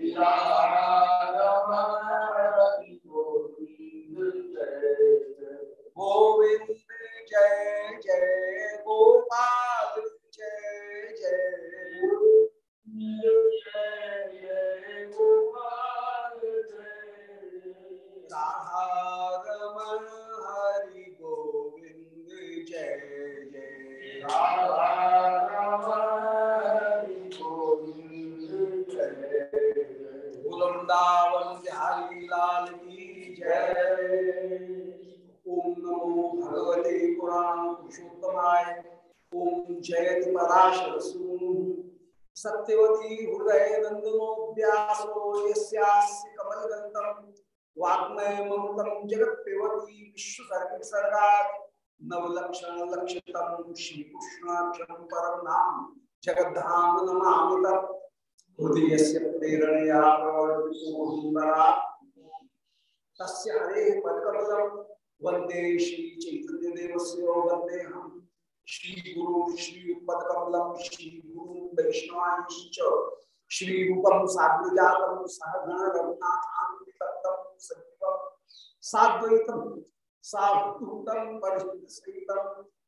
गोविंद श्री कृष्णाक्षरम परम नाम जगद्धाम नमामि तत् हृदयस्य प्रेरणया प्रवर्तितो तस्य हरेः पदकमलं वंदे श्री चैतन्य देवस्य वंदे हम श्री गुरु श्री पदकमलं श्री गुरु वैष्णवांश्च श्री रूपम साग्रजातम सहगण रघुनाथान्वितम सजीवम साद्वैतम साधुतम परिस्थितम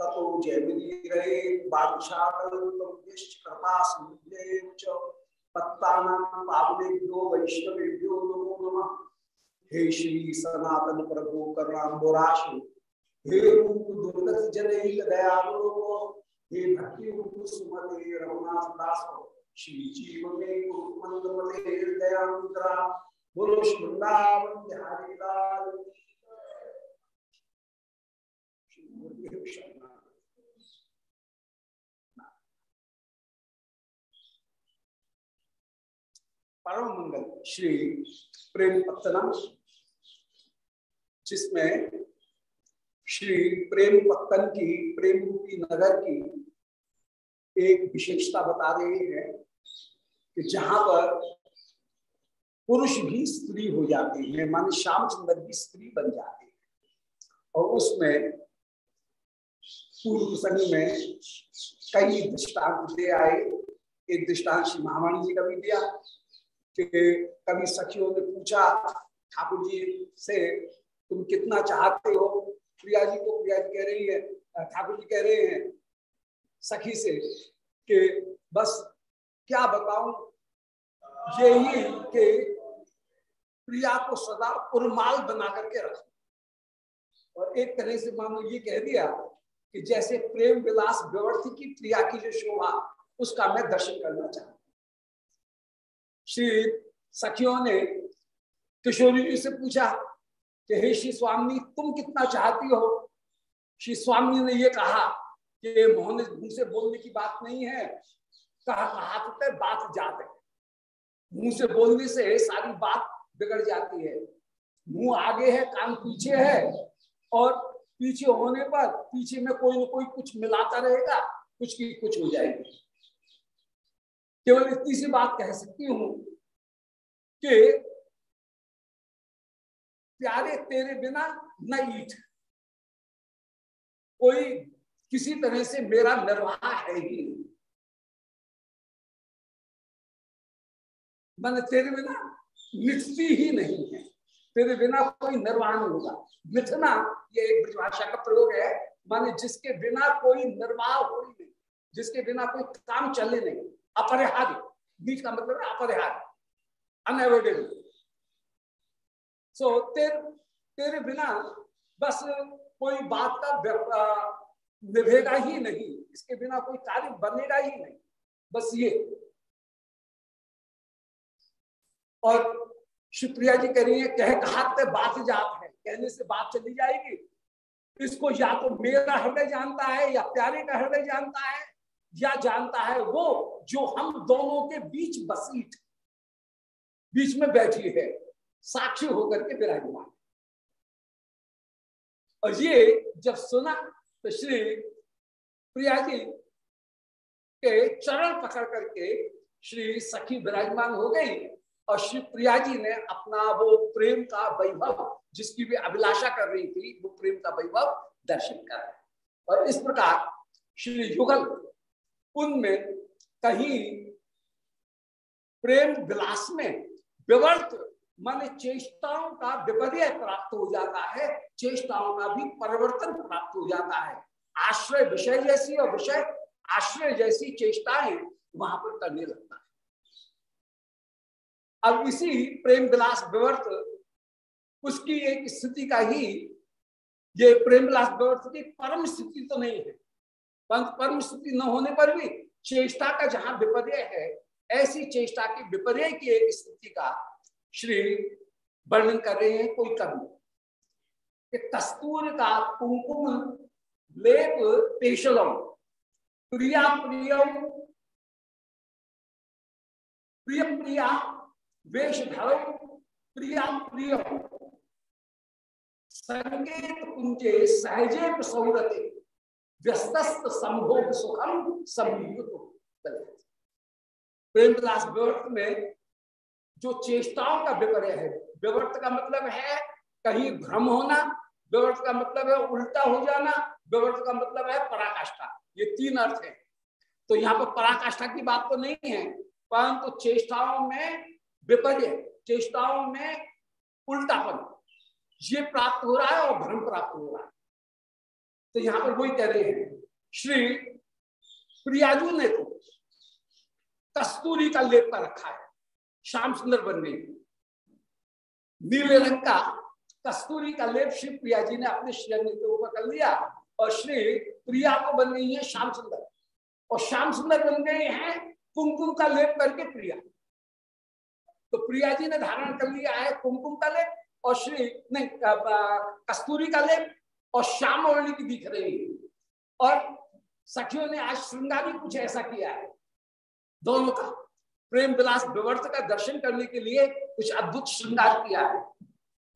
ततो पावनेभ्यो वैष्णवेभ्यो नमो नमः। हे श्री सनातन प्रभु करुणाम्बोराशि, हे रूप दुर्गत जनहित दयालु हे भक्ति रूप सुमते रघुनाथ दास, श्री जीव में मंद मते दयानुद्रा बोलो वृंदावन बिहारी लाल। गुरुदेव शरणा परम मंगल श्री प्रेम पत्तनम जिसमें श्री प्रेम पत्तन की, प्रेम रूपी नगर की एक विशेषता बता रहे हैं कि जहाँ पर पुरुष भी स्त्री हो जाते हैं, मान श्यामचंद्र भी स्त्री बन जाते हैं। और उसमें पूर्व प्रसंग में कई दृष्टांत दे आए। एक दृष्टांत श्री महावाणी जी का भी दिया। कि कभी सखियों ने पूछा, ठाकुर जी से तुम कितना चाहते हो? प्रिया जी को, प्रिया जी कह रही है, ठाकुर जी कह रहे हैं सखी से कि बस क्या बताऊँ? यही कि प्रिया को सदा उर्माल बना करके रख। और एक तरह से मान लो ये कह दिया कि जैसे प्रेम विलास व्यवस्थी की प्रिया की जो शोभा, उसका मैं दर्शन करना चाहता श्री सखियों ने किशोरी जी से पूछा कि, हे श्री स्वामी, तुम कितना चाहती हो? श्री स्वामी ने ये कहा कि, मोहन मुँह से बोलने की बात नहीं है। कहा कहा तो बात जाते मुँह से बोलने से सारी बात बिगड़ जाती है। मुँह आगे है, कान पीछे है और पीछे होने पर पीछे में कोई ना कोई कुछ मिलाता रहेगा, कुछ की कुछ हो जाएगी। केवल इतनी सी बात कह सकती हूँ कि प्यारे तेरे बिना न ईट। कोई किसी तरह से मेरा निर्वाह है ही मन तेरे बिना मिथती ही नहीं है। तेरे बिना कोई निर्वाह नहीं होगा। मिथना ये एक भाषा का प्रयोग है। माने जिसके बिना कोई निर्वाह हो ही नहीं, जिसके बिना कोई काम चले नहीं। अपरिहार्य। बीच का मतलब है अपरिहार्य। अनएवोइडेबल सो तेरे तेरे बिना बस कोई बात का निभेगा ही नहीं। इसके बिना कोई कार्य बनेगा ही नहीं। बस ये। और शिवप्रिया जी कह रही है, कह कहा बात जात है? कहने से बात चली जाएगी। इसको या तो मेरा हृदय जानता है, या प्यारे का हृदय जानता है, या जानता है वो जो हम दोनों के बीच बसीट, बीच में बैठी है, साक्षी होकर के विराजमान और ये जब सुना तो श्री प्रिया जी के चरण पकड़ करके श्री सखी विराजमान हो गई और श्री प्रिया जी ने अपना वो प्रेम का वैभव, जिसकी भी अभिलाषा कर रही थी, वो प्रेम का वैभव दर्शन कर और इस प्रकार श्री युगल उनमें कहीं प्रेम विलास में विवर्त, मन चेष्टाओं का विपर्य प्राप्त हो जाता है, चेष्टाओं का भी परिवर्तन प्राप्त हो जाता है। आश्रय विषय जैसी और विषय आश्रय जैसी चेष्टाएँ वहाँ पर करने लगता है। अब इसी प्रेम विलास विवर्त, उसकी एक स्थिति का ही, ये प्रेम विलास विवर्त की परम स्थिति तो नहीं है। परम स्थिति न होने पर भी चेष्टा का जहाँ विपर्य है, ऐसी चेष्टा की विपर्य की एक स्थिति का श्री वर्णन कर रहे हैं कोई कवि कि कस्तूर का कुंकुम लेप, पेशलम, प्रिया प्रिय प्रिय प्रिया वेश धर प्रिया प्रिय। संगीत कुंजे सहजे सौरते व्यस्त संभोग सुखम संयुक्त प्रेम विलास विवर्त में जो चेष्टाओं का विपर्य है, विवर्त का मतलब है कहीं भ्रम होना, विवर्त का मतलब है उल्टा हो जाना, विवर्त का मतलब है पराकाष्ठा। ये तीन अर्थ है। तो यहाँ पर पराकाष्ठा की बात तो नहीं है, परंतु तो चेष्टाओं में विपर्य, चेष्टाओं में उल्टापन। ये प्राप्त हो रहा है और भ्रम प्राप्त हो रहा है। तो यहाँ पर वही कह रहे हैं, श्री प्रियाजू ने तो कस्तूरी का लेप कर रखा है, श्याम सुंदर बन गई। नीले रंग का कस्तूरी का लेप श्री प्रिया जी ने अपने शरीर के ऊपर कर लिया और श्री प्रिया को बन गई है श्याम सुंदर। और श्याम सुंदर बन गए हैं कुमकुम का लेप करके प्रिया। तो प्रिया जी ने धारण कर लिया है कुमकुम का लेप और श्री, नहीं कस्तूरी का लेप और श्याम वर्णी की दिख रही है। और सखियों ने आज श्रृंगार भी कुछ ऐसा किया है। दोनों का प्रेम विलास विवर्त का दर्शन करने के लिए कुछ अद्भुत श्रृंगार किया है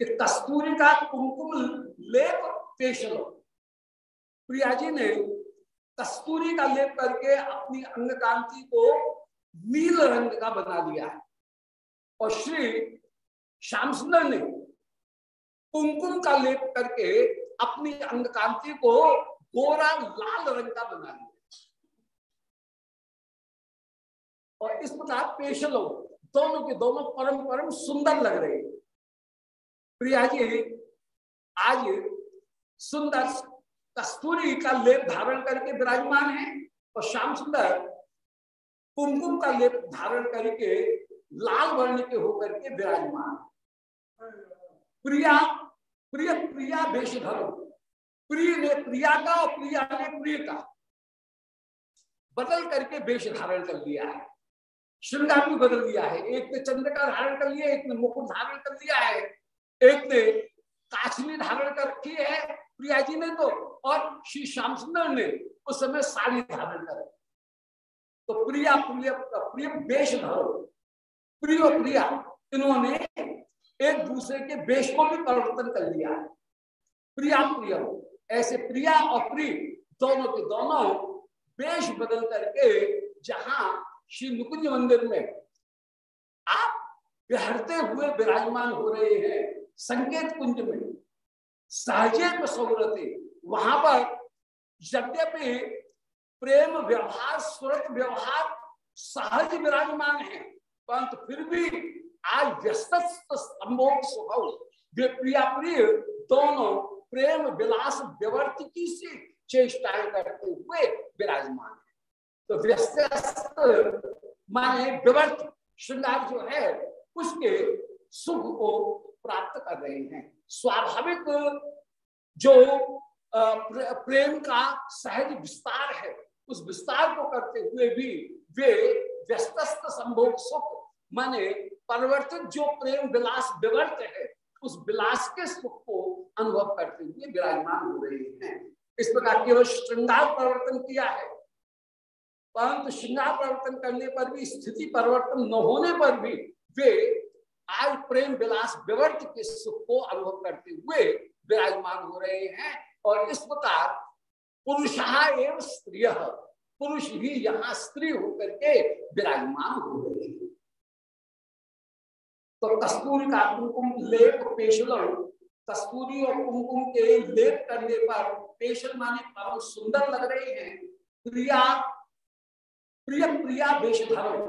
कि कस्तूरी का कुमकुम लेप पेश लो। प्रिया जी ने कस्तूरी का लेप करके अपनी अंग कांति को नील रंग का बना लिया है। और श्री श्याम सुंदर ने कुमकुम का लेप करके अपनी अंग कांति को गोरा लाल रंग का बना लिया। और इस प्रकार पेशलो दोनों के दोनों परम परम सुंदर लग रहे प्रिया जी, आज सुंदर कस्तूरी का लेप धारण करके विराजमान है और श्याम सुंदर कुमकुम का लेप धारण करके लाल वर्ण के होकर के विराजमान। प्रिया, प्रिय, प्रिया वेश धरो प्रिय ने प्रिया का और प्रिया ने प्रिय का। बदल करके वेश धारण कर लिया है। श्रृंगार भी बदल दिया है। एक ने चंद्र का धारण कर लिया, एक ने मुकुट धारण कर लिया है। एक ने काछली धारण कर रखी है प्रिया जी ने तो और श्री श्याम सुंदर ने उस समय साड़ी धारण कर तो प्रिया, प्रिय प्रिय वेश धरो प्रियो प्रिया इन्होंने एक दूसरे के वेश को भी परिवर्तन कर लिया। है प्रिया प्रिय, ऐसे प्रिया और प्रिय दोनों के दोनों वेश बदल करके जहाँ श्री नुकुंज मंदिर में आप बिहरते हुए विराजमान हो रहे हैं, संकेत कुंज में, सहजे सौरते वहाँ पर यद्यपि प्रेम व्यवहार सुरत व्यवहार सहज विराजमान है। परंतु फिर भी आज व्यस्त संभोग स्वभाव वे प्रिया प्रिय दोनों प्रेम, विलास, व्यवर्तिकी से चेष्टाएँ करते हुए विराजमान है। तो व्यस्त माने विवर्त श्रृंगार जो है, उसके सुख को प्राप्त कर रहे हैं। स्वाभाविक जो प्रेम का सहज विस्तार है, उस विस्तार को करते हुए भी वे व्यस्त संभोग सुख माने परिवर्तित जो प्रेम विलास विवर्त है, उस विलास के सुख को अनुभव करते हुए विराजमान हो रहे हैं। इस प्रकार केवल श्रृंगार परिवर्तन किया है। परंतु श्रृंगार परिवर्तन करने पर भी, स्थिति परिवर्तन न होने पर भी वे आज प्रेम विलास विवर्त के सुख को अनुभव करते हुए विराजमान हो रहे हैं। और इस प्रकार पुरुष एवं स्त्रिय, पुरुष ही यहाँ स्त्री होकर के विराजमान हो रहे हैं। तो कस्तूरी का कुमकुम लेप पेशल कस्तूरी और कुमकुम के लेप करने पर पेशल माने परम सुंदर लग रहे हैं। प्रिया, प्रिय, प्रिया वेश धारण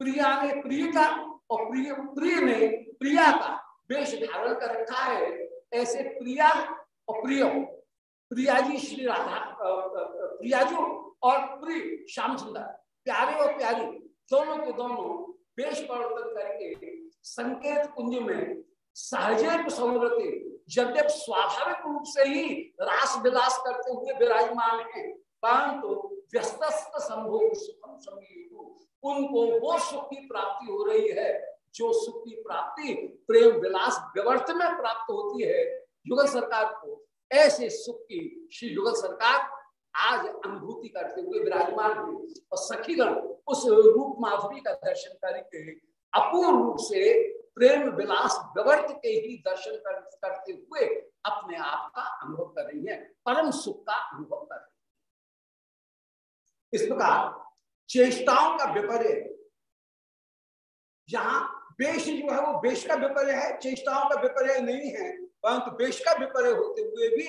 प्रिया ने प्रिय का और प्रिय प्रिय ने प्रिया का वेश धारण कर रखा है। ऐसे प्रिया और प्रिय। प्रिया जी श्री राधा प्रिया जो और प्रिय श्याम सुंदर प्यारे और प्यारी, दोनों के दोनों वेश परिवर्तन करके संकेत कुंज में सहजे सौरते जब स्वाभाविक रूप से ही रास विलास करते हुए विराजमान है, परंतु व्यस्त संभोग सुखम उनको वो सुख की प्राप्ति हो रही है, जो सुख की प्राप्ति, प्रेम विलास व्यवर्थ में प्राप्त होती है। युगल सरकार को ऐसे सुख की श्री युगल सरकार आज अनुभूति करते हुए विराजमान हुए और सखीगण उस रूप माधुरी का दर्शन करके अपूर्ण रूप से प्रेम विलास व्यवर्थ के ही दर्शन कर, करते हुए अपने आप का अनुभव कर रही है परम सुख का अनुभव कर रही है। इस प्रकार चेष्टाओं का विपर्य जहाँ बेश जो है वो बेश का विपर्य है चेष्टाओं का विपर्य नहीं है परंतु बेश का विपर्य होते हुए भी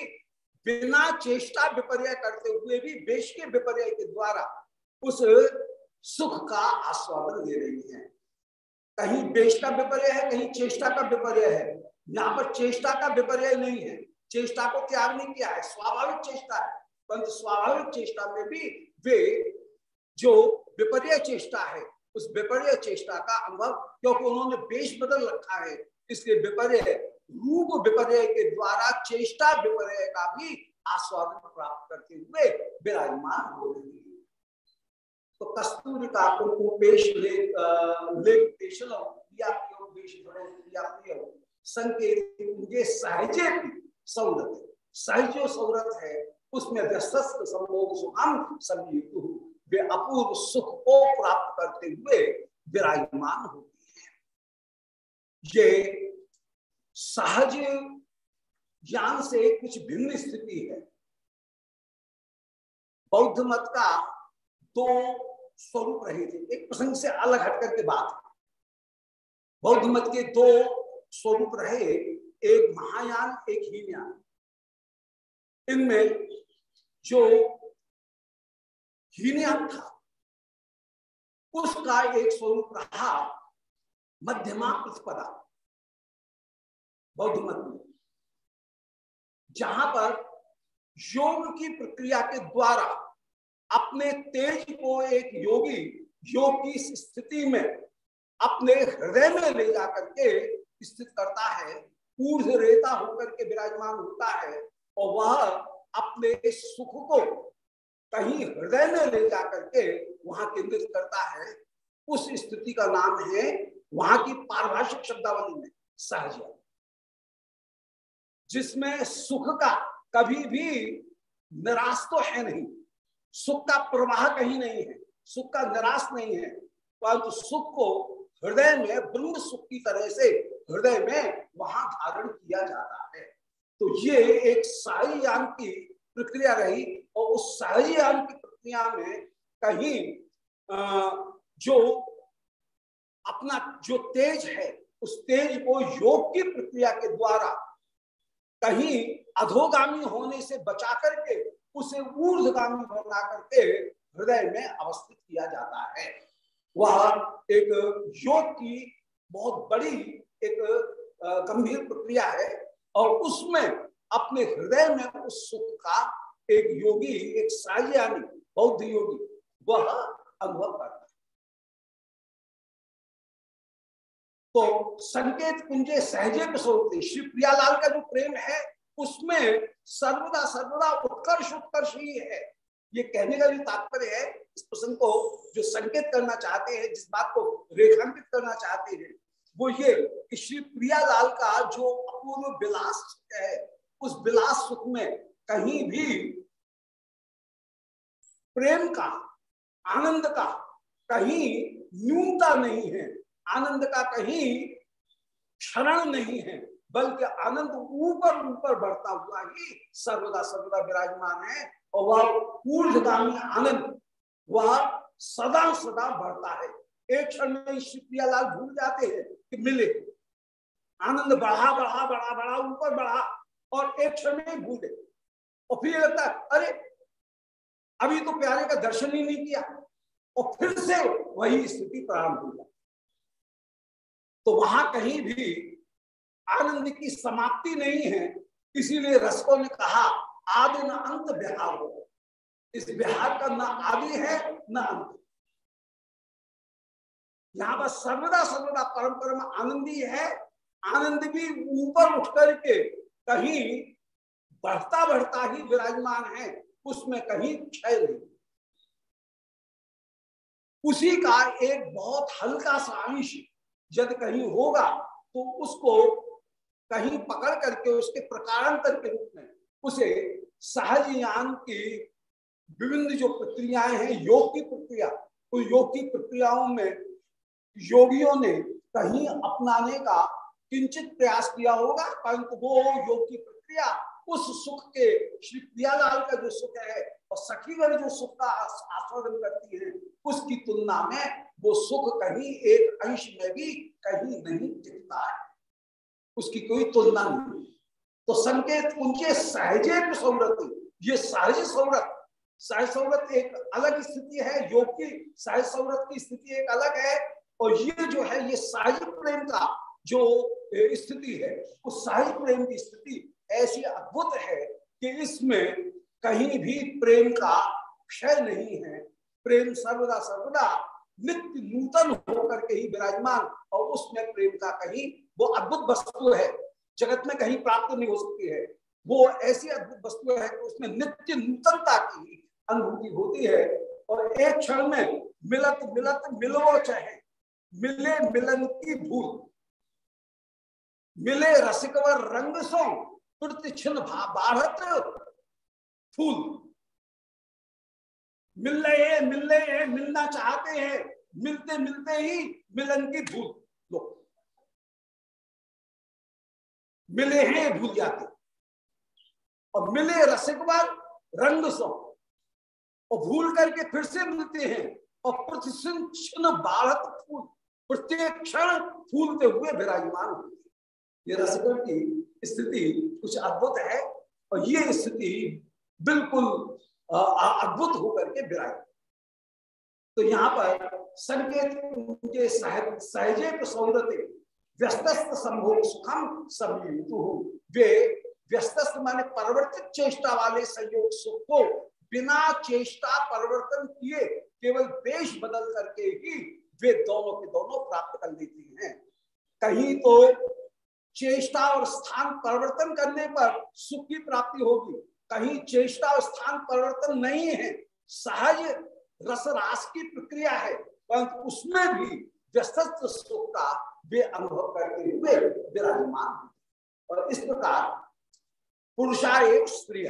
बिना चेष्टा विपर्य करते हुए भी बेश के विपर्य के द्वारा उस सुख का आस्वादन दे रही है। कहीं देश का विपर्य है, कहीं चेष्टा का विपर्य है। यहाँ पर चेष्टा का विपर्य नहीं है। चेष्टा को त्याग नहीं किया है, स्वाभाविक चेष्टा है। परंतु स्वाभाविक चेष्टा में भी वे जो विपर्य चेष्टा है, उस विपर्य चेष्टा का अनुभव, क्योंकि उन्होंने बेश बदल रखा है, इसलिए विपर्य रूप विपर्य के द्वारा चेष्टा विपर्य का भी आस्वादन प्राप्त करते हुए विराजमान हो रही है। तो कस्तूरी का संकेत सहजे सौरत है। उसमें संभोग वे अपूर्व सुख को प्राप्त करते हुए विराजमान होती है। ये सहज ज्ञान से कुछ भिन्न स्थिति है। बौद्ध मत का दो स्वरूप रहे थे। एक प्रसंग से अलग हटकर के बात बौद्ध मत के दो स्वरूप रहे, एक महायान, एक हीनयान। इनमें जो हीनयान था, उसका एक स्वरूप रहा मध्यमा प्रतिपदा बौद्ध मत में। जहाँ पर योग की प्रक्रिया के द्वारा अपने तेज को एक योगी, योग की स्थिति में अपने हृदय में ले जाकर के स्थित करता है ऊर्ध रेता होकर के विराजमान होता है, और वह अपने सुख को कहीं हृदय में ले जाकर के वहाँ केंद्रित करता है। उस स्थिति का नाम है, वहाँ की पारिभाषिक शब्दावली में, सहज जिसमें सुख का कभी भी निराश तो है नहीं। सुख का प्रवाह कहीं नहीं है, सुख का निराश नहीं है, परंतु सुख को हृदय में ब्रह्म सुख की तरह से हृदय में वहाँ धारण किया जाता है। तो ये एक साई यान की प्रक्रिया रही और उस साई यान की प्रक्रिया में कहीं जो अपना जो तेज है, उस तेज को योग की प्रक्रिया के द्वारा कहीं अधोगामी होने से बचा करके उसे ऊर्धगामी बना करके हृदय में अवस्थित किया जाता है। वह एक योग की बहुत बड़ी एक गंभीर प्रक्रिया है और उसमें अपने हृदय में उस सुख का एक योगी, एक साजियानी बौद्ध योगी, वह अनुभव करता है। तो संकेत कुंजे सहजे प्रसोते श्री प्रियालाल का जो प्रेम है उसमें सर्वदा सर्वदा उत्कर्ष उत्कर्ष ही है। ये कहने का भी तात्पर्य है, इस प्रसंग को जो संकेत करना चाहते हैं, जिस बात को रेखांकित करना चाहते हैं, वो ये कि श्री प्रियालाल का जो अपूर्व विलास है, उस विलास सुख में कहीं भी प्रेम का, आनंद का कहीं न्यूनता नहीं है। आनंद का कहीं क्षरण नहीं है। बल्कि आनंद ऊपर ऊपर बढ़ता हुआ ही सर्वदा सर्वदा विराजमान है और वह ऊर्धगामी आनंद, वह सदा सदा बढ़ता है। एक क्षण में श्री भूल जाते हैं कि मिले। आनंद बढ़ा बढ़ा बढ़ा बढ़ा, ऊपर बढ़ा और एक क्षण में भूल। और फिर लगता है, अरे, अभी तो प्यारे का दर्शन ही नहीं किया। और फिर से वही स्थिति प्रारंभ हो जाती तो वहाँ कहीं भी आनंद की समाप्ति नहीं है। इसीलिए रसकों ने कहा, आदि न अंत बिहार हो। इस बिहार का न आदि है, न अंत। यहाँ पर सर्वदा सर्वदा परम परम आनंदी है। आनंद भी ऊपर उठ करके कहीं बढ़ता बढ़ता ही विराजमान है, उसमें कहीं क्षय नहीं। उसी का एक बहुत हल्का सा अंश यदि कहीं होगा तो उसको कहीं पकड़ करके उसके प्रकारांतर के रूप में उसे सहज यान की विभिन्न जो प्रक्रियाएँ हैं योग की प्रक्रिया, उन योग की प्रक्रियाओं में योगियों ने कहीं अपनाने का किंचित प्रयास किया होगा? परंतु वो योग की प्रक्रिया उस सुख के, श्री प्रियालाल का जो सुख है और सखीगढ़ जो सुख का आस्वादन करती है, उसकी तुलना में वो सुख कहीं एक अंश में भी कहीं नहीं टिकता है। उसकी कोई तुलना नहीं तो संकेत उनके सहजे सौरत ये सहज सौरत सहज सौरत एक अलग स्थिति है। योग की सहज सौरत की स्थिति एक अलग है। और ये जो है, ये साहित्य प्रेम का जो स्थिति है, उस साहित्य प्रेम की स्थिति ऐसी अद्भुत है कि इसमें कहीं भी प्रेम का क्षय नहीं है। प्रेम सर्वदा सर्वदा नित्य नूतन होकर के ही विराजमान और उसमें प्रेम का कहीं वो अद्भुत वस्तु है। जगत में कहीं प्राप्त नहीं हो सकती है। वो ऐसी अद्भुत वस्तु है कि उसमें नित्य नूतनता की अनुभूति होती है और एक क्षण में मिलत मिलत मिलवो चाहे। मिले मिलन की भूल। मिले रसिकवर रंग सो छिन बाढ़त फूल। मिल रहे हैं मिल रहे हैं मिलना चाहते हैं। मिलते मिलते ही मिलन की भूल लो। मिले हैं भूल जाते। और मिले रसिकवर रंग सो और भूल करके फिर से मिलते हैं। और प्रतिक्षण बाढ़त फूल, प्रत्येक क्षण फूलते हुए विराजमान होते ये रसिकों की स्थिति कुछ अद्भुत है। और ये स्थिति बिल्कुल अद्भुत होकर के विराज तो यहाँ पर संकेत उनके सहजे सौरते व्यस्त संभोग सुखम समयुतु वे व्यस्त माने परिवर्तित चेष्टा वाले संयोग सुख को बिना चेष्टा परिवर्तन किए केवल देश बदल करके ही वे दोनों के दोनों प्राप्त कर लेती हैं। कहीं तो चेष्टा और स्थान परिवर्तन करने पर सुख की प्राप्ति होगी, कहीं चेष्टा और स्थान परिवर्तन नहीं है, सहज रस रास की प्रक्रिया है, परंतु उसमें भी व्यस्त सुख का वे अनुभव करते हुए विराजमान। और इस प्रकार पुरुषा एक स्त्री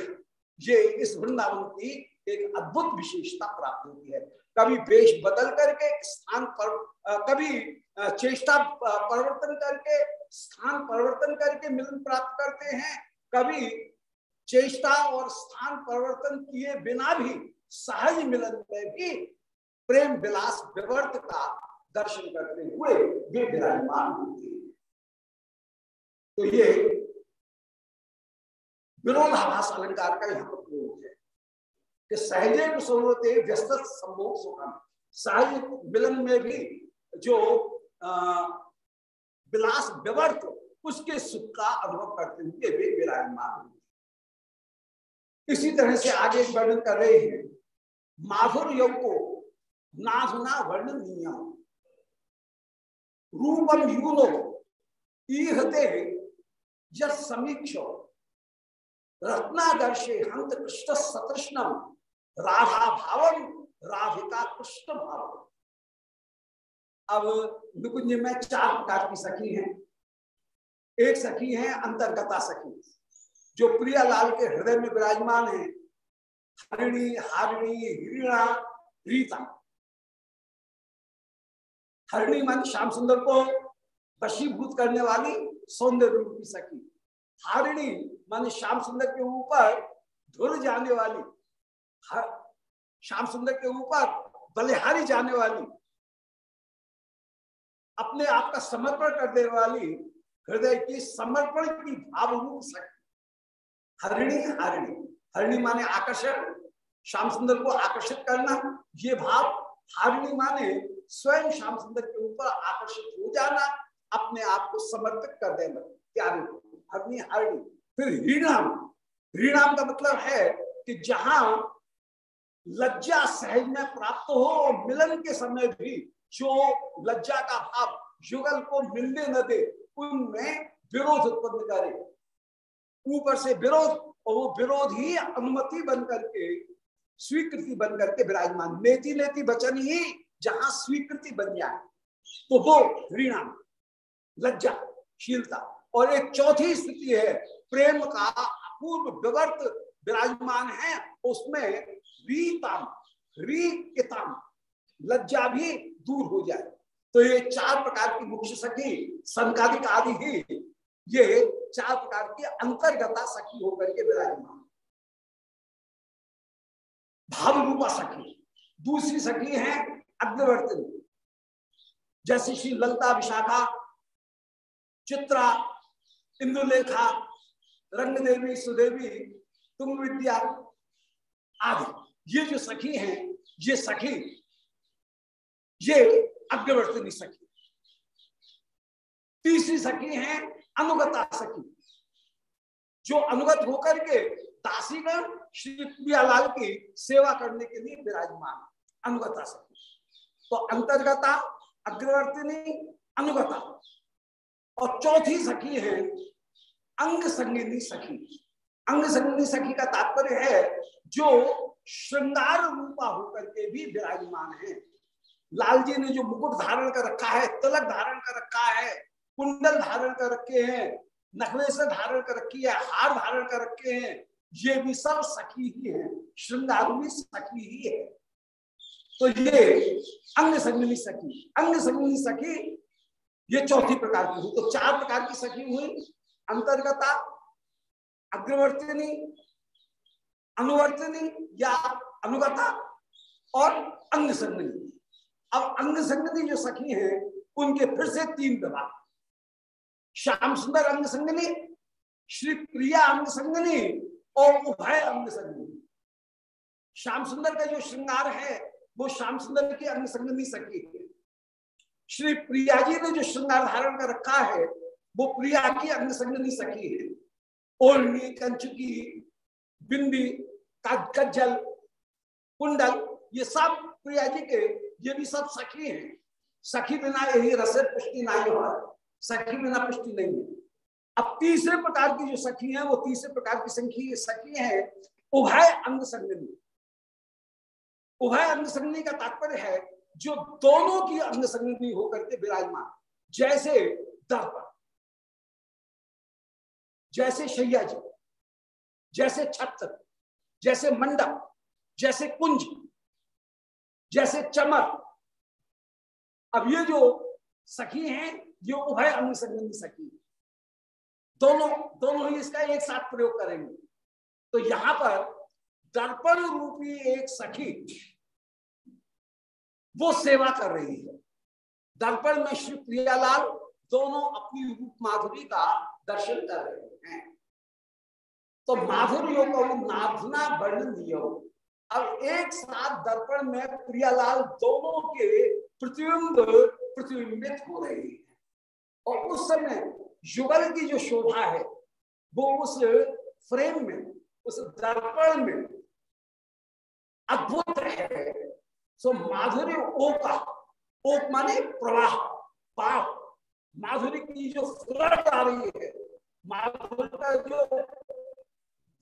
ये इस वृंदावन की एक अद्भुत विशेषता प्राप्त होती है। कभी वेश बदल करके स्थान पर कभी चेष्टा परिवर्तन करके स्थान परिवर्तन करके मिलन प्राप्त करते हैं। कभी चेष्टा और स्थान परिवर्तन किए बिना भी सहज मिलन में भी प्रेम विलास विवर्त का दर्शन करते हुए वे विराजमान होते तो ये विरोधाभास अलंकार का यहाँ पर प्रयोग है कि सहजे सोते व्यस्त संभोग सुखम। सहज मिलन में भी जो विलास विवर्त उसके सुख का अनुभव करते हुए वे विराजमान इसी तरह से आगे वर्णन कर रहे हैं माधुर योग को नाधुना वर्णनीय रूपम यूनो, ईहते समीक्ष। रत्नादर्शे हंत कृष्ण सतृष्णम, राधा भावम राधिका कृष्ण भाव। अब नुकुंज में चार प्रकार की सखी हैं। एक सखी है अंतर्गता सखी, जो प्रियालाल के हृदय में विराजमान है। हरिणी, हारिणी, हिरणा रीता हरिणी मन श्याम सुंदर को वशीभूत करने वाली सौंदर्य रूपी सखी। हारिणी माने श्याम सुंदर के ऊपर धुर जाने वाली श्याम सुंदर के ऊपर बलिहारी जाने वाली, अपने आप का समर्पण कर देने वाली, हृदय की समर्पण की भाव रूप शक्ति हरिणी हरिणी हरिणी माने आकर्षण। श्याम सुंदर को आकर्षित करना, ये भाव हारिणी माने स्वयं श्याम सुंदर के ऊपर आकर्षित हो जाना, अपने आप को समर्पित कर देना। प्यारे हरणी हरणी फिर रीणाम रीणाम का मतलब है कि जहाँ लज्जा सहज में प्राप्त हो और मिलन के समय भी जो लज्जा का भाव युगल को मिलने न दे, उनमें विरोध उत्पन्न करे। ऊपर से विरोध, और वो विरोध ही अनुमति बन करके स्वीकृति बन करके विराजमान। नेति नेति वचन ही जहाँ स्वीकृति बन जाए तो वो ऋणाम लज्जाशीलता और एक चौथी स्थिति है, प्रेम का अपूर्व विवर्त विराजमान है, उसमें रीताम रीताम लज्जा भी दूर हो जाए। तो ये चार प्रकार की मुख्य सखी संकालिक आदि ही, ये चार प्रकार की अंतर्गता सखी होकर के विराजमान। भाव रूपा सखी, दूसरी सखी है अग्निवर्तनी जैसे श्री ललता विशाखा, चित्रा इंदुलेखा रंग देवी सुदेवी तुम विद्या आदि। ये जो सखी हैं, ये सखी, ये अग्रवर्तनी सखी। तीसरी सखी है अनुगता सखी। जो अनुगत होकर के दासीगण श्री प्रियालाल की सेवा करने के लिए विराजमान अनुगता सखी। तो अंतर्गता, अग्रवर्तनी, अनुगता। और चौथी सखी है अंग संगिनी सखी। अंग संगिनी सखी का तात्पर्य है, जो श्रृंगार रूपा होकर के भी विराजमान है। लाल जी ने जो मुकुट धारण कर रखा है, तिलक धारण कर रखा है, कुंडल धारण कर रखे हैं नखवे से धारण कर रखी है, हार धारण कर रखे हैं, ये भी सब सखी ही है, श्रृंगार भी सखी ही है। तो ये अंग संगनी सखी। अंग संगनी सखी, ये चौथी प्रकार की हुई। तो चार प्रकार की सखी हुई। अंतर्गता, अग्रवर्तनी, अनुवर्तनी या अनुगता और अंग संगनी अब अंग संगनी जो सखी है, उनके फिर से तीन विभाग श्याम सुंदर अंग संगनी श्री प्रिया अंग संगनी और उभय अंग संगनी श्याम सुंदर का जो श्रृंगार है वो श्याम सुंदर की अंग संगनी सखी है श्री प्रिया जी ने जो श्रृंगार धारण कर रखा है, वो प्रिया की अंग संगनी सखी है ओढ़नी, कंचुकी, बिंदी कज्जल, कुंडल, ये सब प्रिया जी के, ये भी सब सखी हैं। सखी बिना यही रसे पुष्टि नहीं हो सखी बिना पुष्टि नहीं है। अब तीसरे प्रकार की जो सखी है, वो तीसरे प्रकार की संखी सखी है, उभय अंग संगनी उभय अंग संगनी का तात्पर्य है जो दोनों की अंग संगनी होकर के विराजमान, जैसे दर्पण, जैसे शैया जी जैसे छत्र, जैसे मंडप, जैसे कुंज, जैसे चमर। अब ये जो सखी हैं, ये उभय अंग संगनी सखी दोनों दोनों ही इसका एक साथ प्रयोग करेंगे। तो यहाँ पर दर्पण रूपी एक सखी वो सेवा कर रही है। दर्पण में श्री प्रियालाल दोनों अपनी रूप माधुरी का दर्शन कर रहे हैं। तो माधुर्यों को नाधना वर्णन दिया अब एक साथ दर्पण में प्रियालाल दोनों के प्रतिबिंब प्रतिबिंबित हो रहे हैं। और उस समय युगल की जो शोभा है, वो उस फ्रेम में, उस दर्पण में अद्भुत है। सो माधुर्य ओका ओक माने प्रवाह पाप माधुरी की जो फ्लड आ रही है माधुरी का जो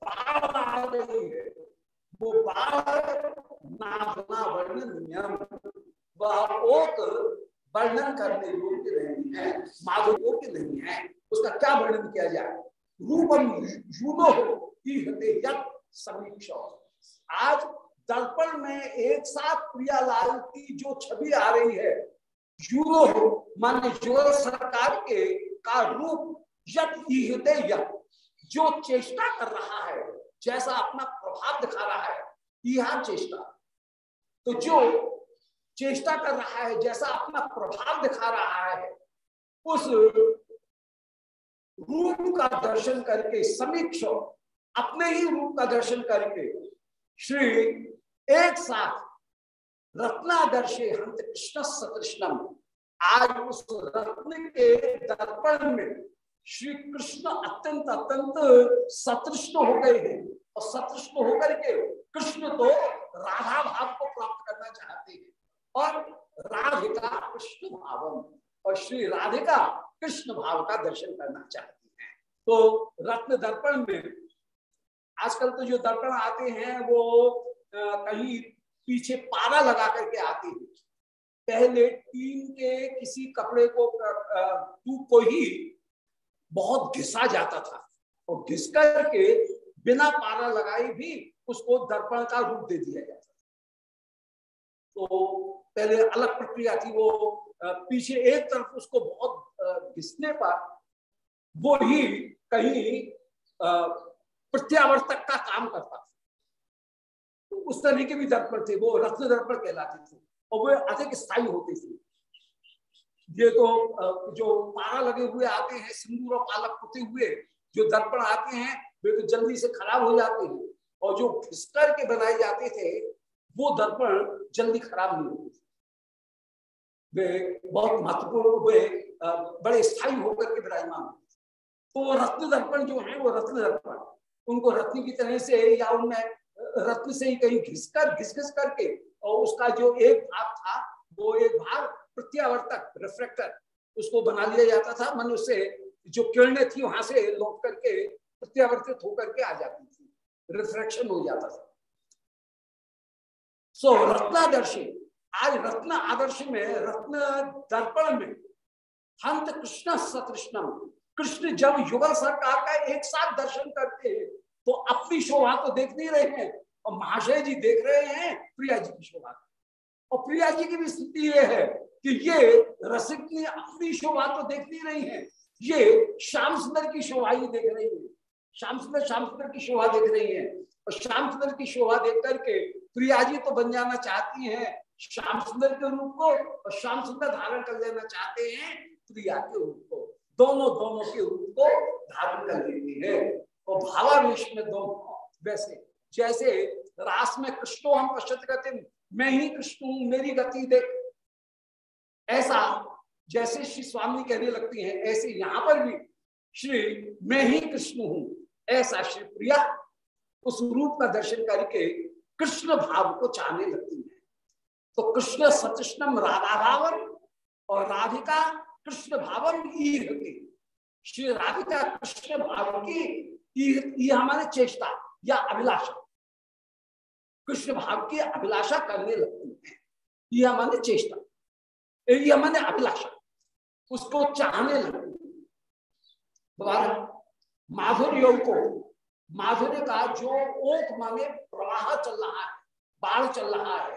आ रही है वो वर्णन नियम वह ओक वर्णन करने योग्य नहीं है माधुर योग्य नहीं है उसका क्या वर्णन किया जाए रूपम यूनो समीक्षा आज दर्पण में एक साथ प्रियालाल की जो छवि आ रही है युगो माने युगल सरकार के का रूप जो चेष्टा कर रहा है, जैसा अपना प्रभाव दिखा रहा है, यह चेष्टा। तो जो चेष्टा कर रहा है, जैसा अपना प्रभाव दिखा रहा है, उस रूप का दर्शन करके समीक्ष, अपने ही रूप का दर्शन करके श्री एक साथ रत्नादर्शे हंत कृष्ण सकृष्णम आज उस रत्न के दर्पण में श्री कृष्ण अत्यंत अत्यंत सतृष्ण हो गए हैं। और सतृष्ण होकर के कृष्ण तो राधा भाव को प्राप्त करना चाहते हैं। और राधिका कृष्ण भावम। और श्री राधिका कृष्ण भाव का दर्शन करना चाहती हैं। तो रत्न दर्पण में आजकल तो जो दर्पण आते हैं वो कहीं पीछे पारा लगा करके आती हैं पहले टीम के किसी कपड़े को टूब को ही बहुत घिसा जाता था और घिस करके बिना पारा लगाए भी उसको दर्पण का रूप दे दिया जाता तो पहले अलग प्रक्रिया थी, वो पीछे एक तरफ़ उसको बहुत घिसने पर वो ही कहीं प्रत्यावर्तक का काम करता था। उस तरह के भी दर्पण थे, वो रत्न दर्पण कहलाते थे और वो अधिक स्थायी होते थे। ये तो जो पारा लगे हुए आते हैं, सिंदूर और पालक होते हुए, जो दर्पण आते हैं, वे तो जल्दी से खराब हो जाते हैं। और जो घिसकर के बनाए जाते थे, वो दर्पण जल्दी खराब नहीं होते थे। वे बहुत महत्वपूर्ण, वे बड़े स्थायी होकर के विराजमान तो रत्न दर्पण जो है, वो रत्न दर्पण। उनको रत्न की तरह से या उनमें रत्न से ही कहीं घिसकर घिस घिस करके और उसका जो एक भाग था वो एक भाग प्रत्यावर्तक रिफ्लेक्टर उसको बना लिया जाता था। मन उससे जो किरणें थी वहाँ से लौट करके प्रत्यावर्तित होकर के आ जाती थी। रिफ्लेक्शन हो जाता था। सो so, रत्नादर्शी आज रत्न आदर्श में रत्न दर्पण में हंत कृष्ण सतृष्णम कृष्ण जब युगल सरकार का एक साथ दर्शन करते हैं तो अपनी शोभा तो देख नहीं रहे हैं। और महाशय जी देख रहे हैं प्रिया जी की शोभा। और प्रिया जी की भी स्थिति यह है कि ये रसिक अपनी शोभा तो देख नहीं रही है। ये श्याम सुंदर की शोभा ही देख रही है। श्याम सुंदर श्याम सुंदर की शोभा देख रही है। और श्याम सुंदर की शोभा देख करके प्रिया जी तो बन जाना चाहती है श्याम सुंदर के रूप को और श्याम सुंदर धारण कर लेना चाहते हैं प्रिया के रूप को। दोनों दोनों के रूप को धारण कर लेती है। और भावावेश में दोनों वैसे, जैसे रास में कृष्णो हम पश्चित करते मैं ही कृष्ण हूँ, मेरी गति देख। ऐसा जैसे श्री स्वामी कहने लगती हैं, ऐसे यहाँ पर भी श्री, मैं ही कृष्ण हूँ, ऐसा श्री प्रिया उस रूप का दर्शन करके कृष्ण भाव को चाहने लगती है। तो कृष्ण सतृष्णम राधा भावन और राधिका कृष्ण भावन श्री राधिका कृष्ण भाव की ये हमारे चेष्टा या अभिलाषा। कृष्ण भाव की अभिलाषा करने लगती है। ये हमारे चेष्टा। ये हमारे अभिलाषा। उसको चाहने लगती दोबारा माधुर्य को, माधुर्य का जो ओक माने प्रवाह चल रहा है, बाढ़ चल रहा है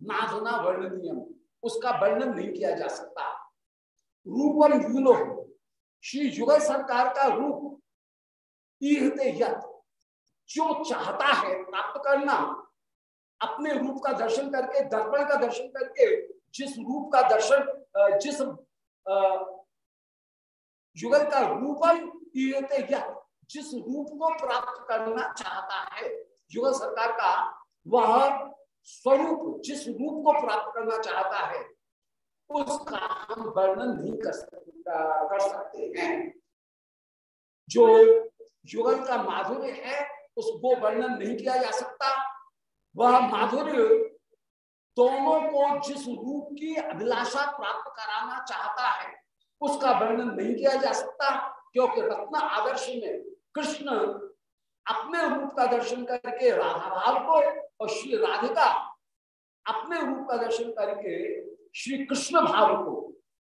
नाधना वर्णनीय उसका वर्णन नहीं किया जा सकता। रूपम यूनो, श्री युगल सरकार का रूप जो चाहता है प्राप्त करना, अपने रूप का दर्शन करके, दर्पण का दर्शन करके, जिस रूप का दर्शन जिस युगल का रूपम जिस रूप को प्राप्त करना चाहता है, युगल सरकार का, वह स्वरूप, जिस रूप को प्राप्त करना चाहता है, उसका हम वर्णन नहीं कर सकते हैं। जो युगल का माधुर्य है, उसको वर्णन नहीं किया जा सकता। वह माधुर्य दोनों को जिस रूप की अभिलाषा प्राप्त कराना चाहता है, उसका वर्णन नहीं किया जा सकता, क्योंकि रत्न आदर्श में कृष्ण अपने रूप का दर्शन करके राधा भाव को और श्री राधिका अपने रूप का दर्शन करके श्री कृष्ण भाव को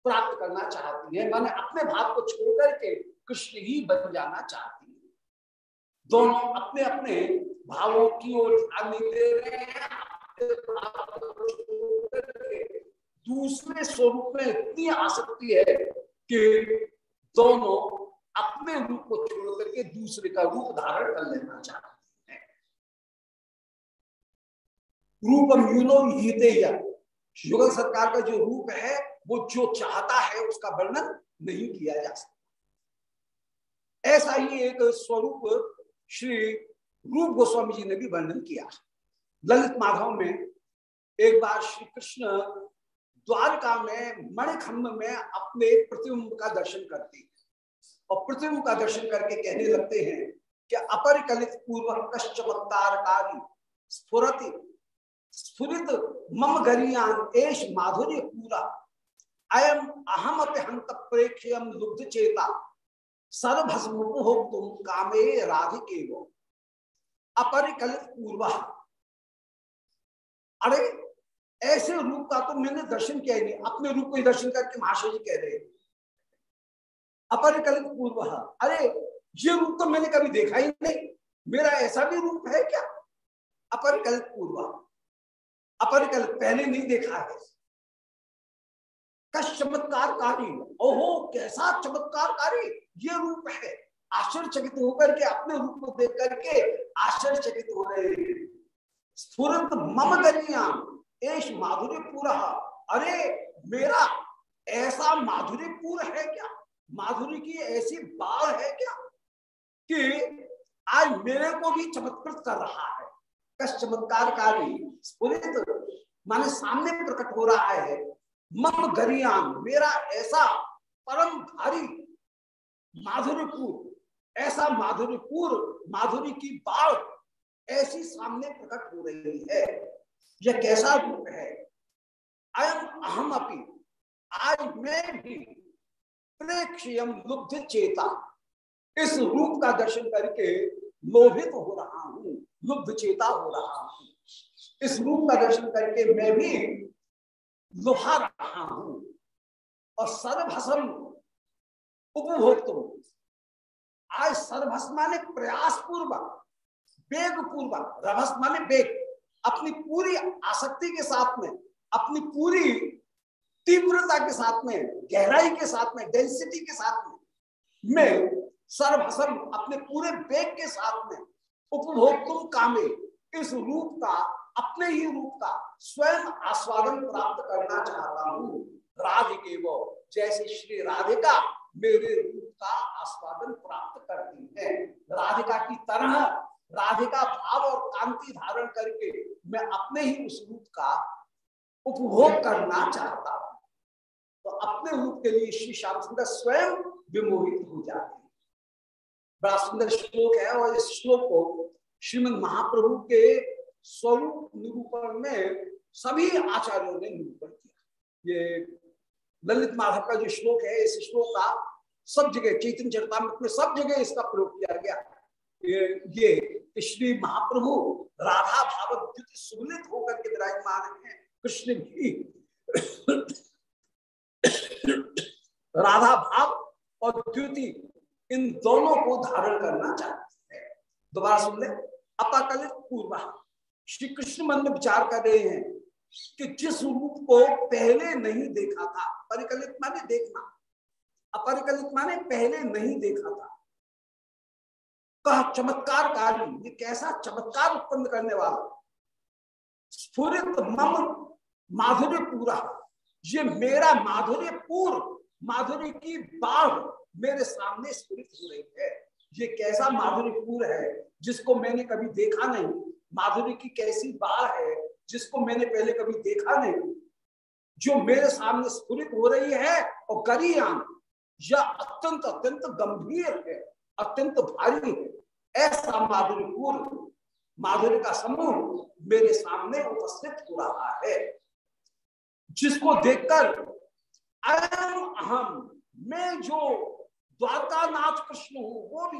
प्राप्त करना चाहती है। माने अपने भाव को छोड़ करके कृष्ण ही बन जाना चाहती दोनों अपने अपने भावों की ओर ध्यान दे रहे हैं दूसरे स्वरूप में इतनी आसक्ति है कि दोनों अपने रूप को छोड़ करके दूसरे का रूप धारण कर लेना चाहते हैं। रूपम यूनो हिते युगल सरकार का जो रूप है, वो जो चाहता है, उसका वर्णन नहीं किया जा सकता। ऐसा ही एक स्वरूप श्री रूप गोस्वामी जी ने भी वर्णन किया। ललित माधव में एक बार श्री कृष्ण द्वारका में मणिखंड में अपने प्रतिबिंब का दर्शन करते हैं। और प्रतिबिंब का दर्शन करके कहने लगते हैं कि अपरिकलित पूर्व कश्चमत्कारकारी स्फुरति, स्फुरित मम गरियान एश माधुर्य पूरा। अयम अहम हंत प्रेक्षयम लुब्ध चेता। सर्वभस्मुपभोग तुम कामे राधिके अपरिकलित पूर्व अरे, ऐसे रूप का तो मैंने दर्शन किया ही नहीं। अपने रूप को ही दर्शन करके महाशय जी कह रहे अपरिकलित पूर्व अरे, ये रूप तो मैंने कभी देखा ही नहीं। मेरा ऐसा भी रूप है क्या? अपरिकलित पूर्व अपरिकलित पहले नहीं देखा है। कश चमत्कारकारी ओहो, कैसा चमत्कारकारी। ये रूप है। आश्चर्यचकित होकर के अपने रूप को देख करके आश्चर्यचकित हो रहे हैं। स्फुरत मम दरियाम एश माधुर्य पूरा अरे, मेरा ऐसा माधुर्य पूर्ण है क्या? माधुरी की ऐसी बाढ़ है क्या? कि आज मेरे को भी चमत्कृत कर रहा है। कश चमत्कारकारी, स्फुरित, माने सामने प्रकट हो रहा है। मम गरियाम मेरा ऐसा परम भारी माधुर्यपूर्ण ऐसा माधुर्यपूर्ण माधुरी की बाढ़ ऐसी सामने प्रकट हो रही है। यह कैसा रूप है? अयम अहम अपी, आज मैं भी प्रेक्षयम लुब्ध चेता, इस रूप का दर्शन करके लोभित हो रहा हूँ, लुब्ध चेता हो रहा हूँ। इस रूप का दर्शन करके मैं भी लुभा रहा हूँ और सर्वभसम उपभोक्त आज सर्वभस माने प्रयास पूर्वक वेग पूर्वक रभस माने वेग, अपनी पूरी आसक्ति के साथ में, अपनी पूरी तीव्रता के साथ में, गहराई के साथ में डेंसिटी के साथ में, मैं सर्वभसम अपने पूरे वेग के साथ में उपभोक्तुम तुम कामे इस रूप का, अपने ही रूप का स्वयं आस्वादन प्राप्त करना चाहता हूँ। राधिके वो जैसे श्री राधिका मेरे रूप का आस्वादन प्राप्त करती है। राधिका की तरह राधिका भाव और कांति धारण करके मैं अपने ही उस रूप का उपभोग करना चाहता हूँ। तो अपने रूप के लिए श्री श्याम सुंदर स्वयं विमोहित हो जाते हैं। बड़ा सुंदर श्लोक है और इस श्लोक को श्रीमद महाप्रभु के स्वरूप निरूपण में सभी आचार्यों ने निरूपण किया। ये ललित माधव का जो श्लोक है, इस श्लोक का सब जगह चैतन्य चरतामृत में सब जगह इसका प्रयोग किया गया। ये, श्री महाप्रभु राधा भाव सुमिलित होकर के विराजमान है। कृष्ण भी राधा भाव और द्युति इन दोनों को धारण करना चाहते हैं। दोबारा सुन ले। अपाकलित पूर्व श्री कृष्ण मन में विचार कर रहे हैं कि जिस रूप को पहले नहीं देखा था परिकलित माने देखना। अपरिकलित माने पहले नहीं देखा था। कहा चमत्कार कारी ये कैसा चमत्कार उत्पन्न करने वाला? स्फुरित मम माधुर्य पूरा, ये मेरा माधुर्य पूर्व माधुर्य की बाढ़ मेरे सामने स्फुरित हो रही है। ये कैसा माधुर्य पूर्व है, जिसको मैंने कभी देखा नहीं? माधुरी की कैसी बाढ़ है, जिसको मैंने पहले कभी देखा नहीं? जो मेरे सामने स्फुरित हो रही है और गरियान यह अत्यंत अत्यंत गंभीर है, अत्यंत भारी है, ऐसा माधुरीपूर्ण माधुरी का समूह मेरे सामने उपस्थित हो रहा है। जिसको देखकर अयम अहम, मैं जो द्वारका नाथ कृष्ण हूँ, वो भी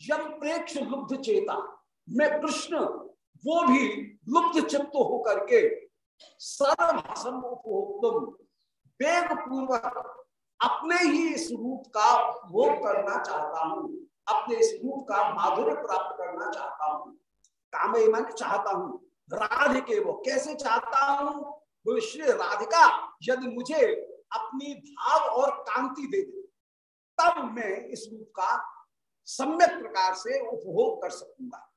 यम प्रेक्ष लुब्ध चेता, मैं कृष्ण, वो भी लुब्ध चित्त होकर के सर्वभाषण उपभोक्तम वेग पूर्वक अपने ही इस रूप का उपभोग करना चाहता हूँ। अपने इस रूप का माधुर्य प्राप्त करना चाहता हूँ। काम मान चाहता हूँ। राधिके वो कैसे चाहता हूँ? श्री राधिका, यदि मुझे अपनी भाव और कांति दे दे, तब मैं इस रूप का सम्यक प्रकार से उपभोग कर सकूँगा।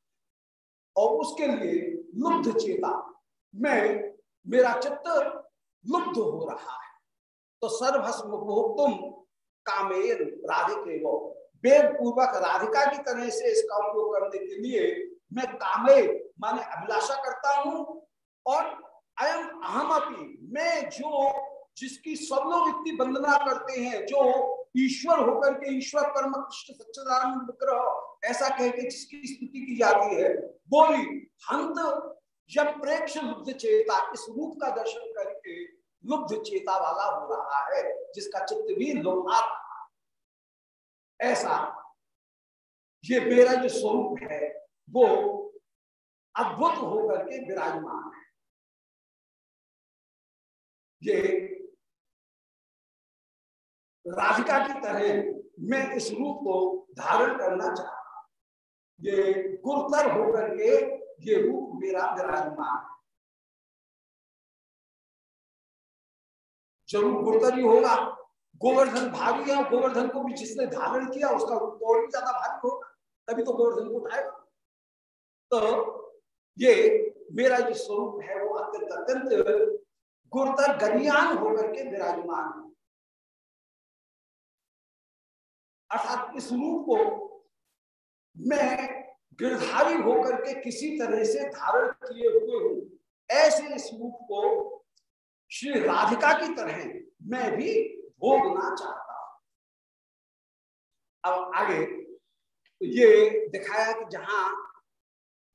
और उसके लिए लुब्ध चेता, मैं, मेरा चित्त लुब्ध हो रहा है। तो सर्वभस्म तुम कामेर राधिके वो वेद पूर्वक राधिका की तरह से इसका उपयोग करने के लिए मैं कामे, माने अभिलाषा करता हूँ और अयम अहम अपनी मैं जो जिसकी सब लोग इतनी वंदना करते हैं, जो ईश्वर होकर के ईश्वर परम कृष्ण सच्चिदानंद विग्रह, ऐसा कह के जिसकी स्तुति की जाती है बोली हंत जब प्रेक्ष चेता इस रूप का दर्शन करके लुब्ध चेता वाला हो रहा है, जिसका चित्त भी लोहा ऐसा ये मेरा जो स्वरूप है, वो अद्भुत होकर के विराजमान है। ये राधिका की तरह मैं इस रूप को धारण करना चाहता ये गुरतर होकर के ये रूप मेरा विराजमान है। गुरतर ही होगा। गोवर्धन भारी है गोवर्धन को भी जिसने धारण किया, उसका रूप और भी ज़्यादा भारी होगा, तभी तो गोवर्धन को उठाएगा। तो ये मेरा जो स्वरूप है, वो अत्यंत अत्यंत गुरुतर गनियान होकर के विराजमान है। अर्थात इस रूप को मैं गिरधारी होकर के किसी तरह से धारण किए हुए हूँ। ऐसे इस रूप को श्री राधिका की तरह मैं भी भोगना चाहता हूँ। अब आगे तो ये दिखाया कि जहाँ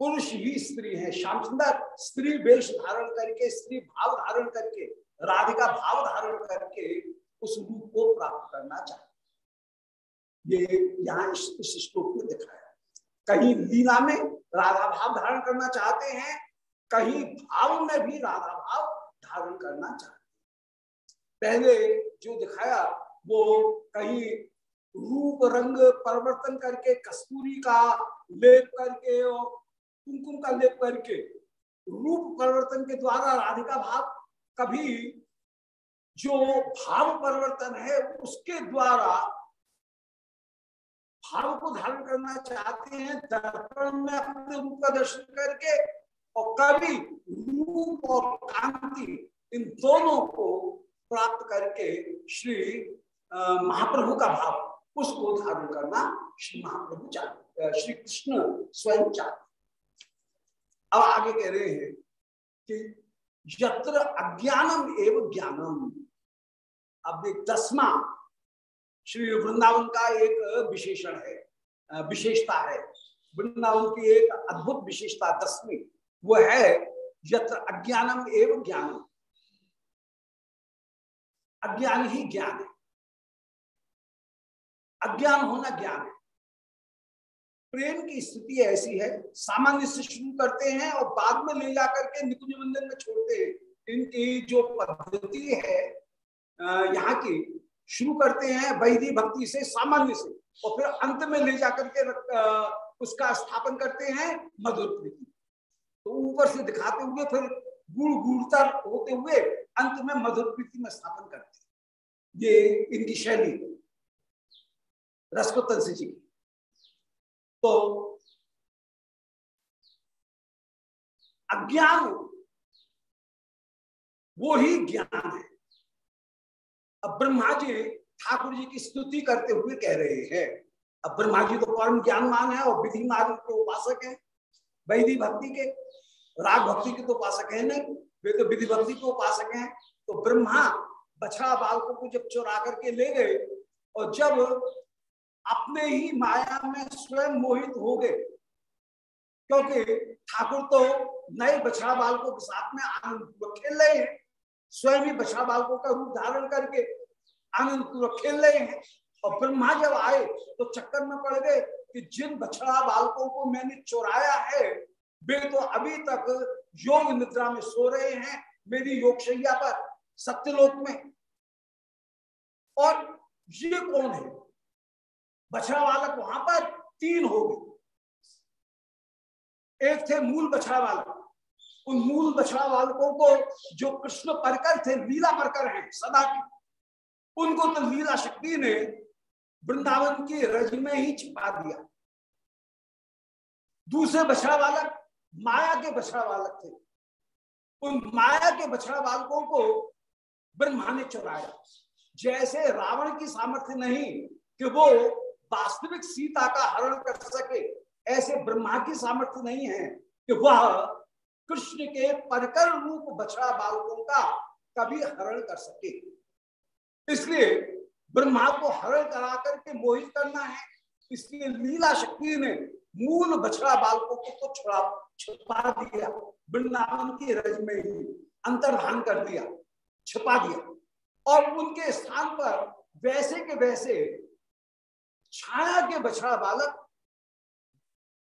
पुरुष ही स्त्री है श्याम सुंदर स्त्री वेश धारण करके, स्त्री भाव धारण करके, राधिका भाव धारण करके उस रूप को प्राप्त करना चाहते ये यहाँ इस श्लोक में दिखाया। कहीं लीला में राधा भाव धारण करना चाहते हैं, कहीं भाव में भी राधा भाव धारण करना चाहते पहले जो दिखाया, वो कहीं रूप रंग परिवर्तन करके, कस्तूरी का लेप करके और कुमकुम का लेप करके, रूप परिवर्तन के द्वारा राधिका भाव, कभी जो भाव परिवर्तन है, उसके द्वारा भाव को धारण करना चाहते हैं, दर्पण में अपने रूप का दर्शन करके, और कभी रूप और कांति इन दोनों को प्राप्त करके श्री महाप्रभु का भाव उसको धारण करना श्री महाप्रभु चाहते श्री कृष्ण स्वयं चाहते अब आगे कह रहे हैं कि यत्र अज्ञानम एवं ज्ञानम। अब एक दसवा, श्री वृंदावन का एक विशेषण है विशेषता है। वृंदावन की एक अद्भुत विशेषता दसवीं, वो है यत्र अज्ञानम एवं ज्ञानम। अज्ञान ही ज्ञान है। अज्ञान होना ज्ञान है। प्रेम की स्थिति ऐसी है, सामान्य से शुरू करते हैं और बाद में ले जाकर के निकुंज मंदिर में छोड़ते हैं। इनकी जो पद्धति है यहाँ की, शुरू करते हैं वैधि भक्ति से, सामान्य से, और फिर अंत में ले जाकर के उसका स्थापन करते हैं मधुर प्रीति। तो ऊपर से दिखाते हुए फिर गुड़ गुड़तर होते हुए अंत में मधुर प्रीति में स्थापन करते ये इनकी शैली रसको तुलसी जी तो अज्ञान, वो ही ज्ञान है। अब ब्रह्मा जी ठाकुर जी की स्तुति करते हुए कह रहे हैं, अब ब्रह्मा जी तो परम ज्ञानमान है और विधि मार्ग के उपासक है। वैधि भक्ति के। राग भक्ति के तो उपासक है नहीं वे तो विधि भक्ति के उपासक हैं। तो ब्रह्मा बछड़ा बालकों को जब चुरा करके ले गए, और जब अपने ही माया में स्वयं मोहित हो गए, क्योंकि ठाकुर तो नए बछड़ा बालकों के साथ में आनंद पूर्वक खेल रहे हैं, स्वयं ही बछड़ा बालकों का रूप धारण करके आनंद पूर्वक खेल रहे हैं। और ब्रह्मा जब आए तो चक्कर में पड़ गए कि जिन बछड़ा बालकों को मैंने चुराया है, वे तो अभी तक योग निद्रा में सो रहे हैं मेरी योगशैया पर, सत्यलोक में। और ये कौन है? बछड़ा बालक वहाँ पर तीन हो गए। एक थे मूल बछड़ा बालक। उन मूल बछड़ा बालकों को जो कृष्ण परकर थे, लीला परकर हैं, सदा की, उनको तो लीला शक्ति ने वृंदावन की रज में ही छिपा दिया। दूसरे बछड़ा बालक माया के बछड़ा बालक थे। उन माया के बछड़ा बालकों को ब्रह्मा ने चुराया। जैसे रावण की सामर्थ्य नहीं कि वो वास्तविक सीता का हरण कर सके, ऐसे ब्रह्मा की सामर्थ्य नहीं है कि वह कृष्ण के परकर रूप बछड़ा बालकों का कभी हरण कर सके। इसलिए ब्रह्मा को हरण करा करके मोहित करना है, इसलिए लीला शक्ति ने मूल बछड़ा बालकों को तो छुड़ा, छुपा दिया, वृंदावन की रज में ही अंतर्धान कर दिया, छुपा दिया। और उनके स्थान पर वैसे के वैसे छाया के बछड़ा बालक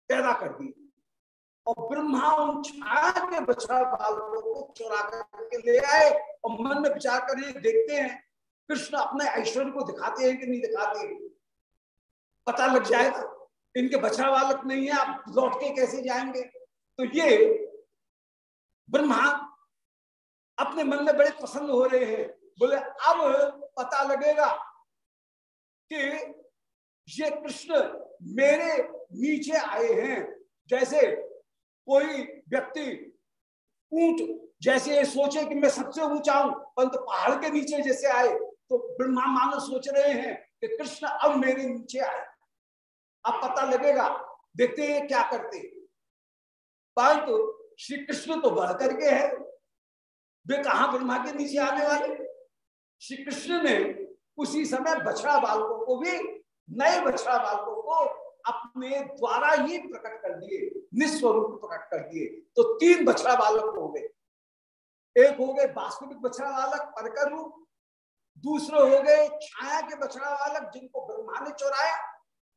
पैदा कर दिए। और ब्रह्मा उन छाया के बछड़ा बालकों को चुरा करके ले आए और मन में विचार कर देखते हैं कृष्ण अपने ऐश्वर्य को दिखाते हैं कि नहीं दिखाते हैं? पता लग जाएगा इनके बछड़ा बालक नहीं है, आप लौट के कैसे जाएँगे? तो ये ब्रह्मा अपने मन में बड़े प्रसन्न हो रहे हैं। बोले, अब पता लगेगा कि ये कृष्ण मेरे नीचे आए हैं। जैसे कोई व्यक्ति ऊँट जैसे ये सोचे कि मैं सबसे ऊँचा हूँ, परंतु पहाड़ के नीचे जैसे आए तो ब्रह्मा मानो सोच रहे हैं कि कृष्ण अब मेरे नीचे आए। अब पता लगेगा, देखते हैं क्या करते परंतु श्री कृष्ण तो बढ़ करके है। वे कहा ब्रह्मा के नीचे आने वाले? श्री कृष्ण ने उसी समय बछड़ा बालकों को भी, नए बछड़ा बालकों को अपने द्वारा ही प्रकट कर दिए, निस्वरूप प्रकट कर दिए। तो तीन बछड़ा बालक हो गए। एक हो गए वास्तविक बछड़ा बालक परकर रूप दूसरे हो गए, छाया के बछड़ा बालक जिनको ब्रह्मा ने चौराया,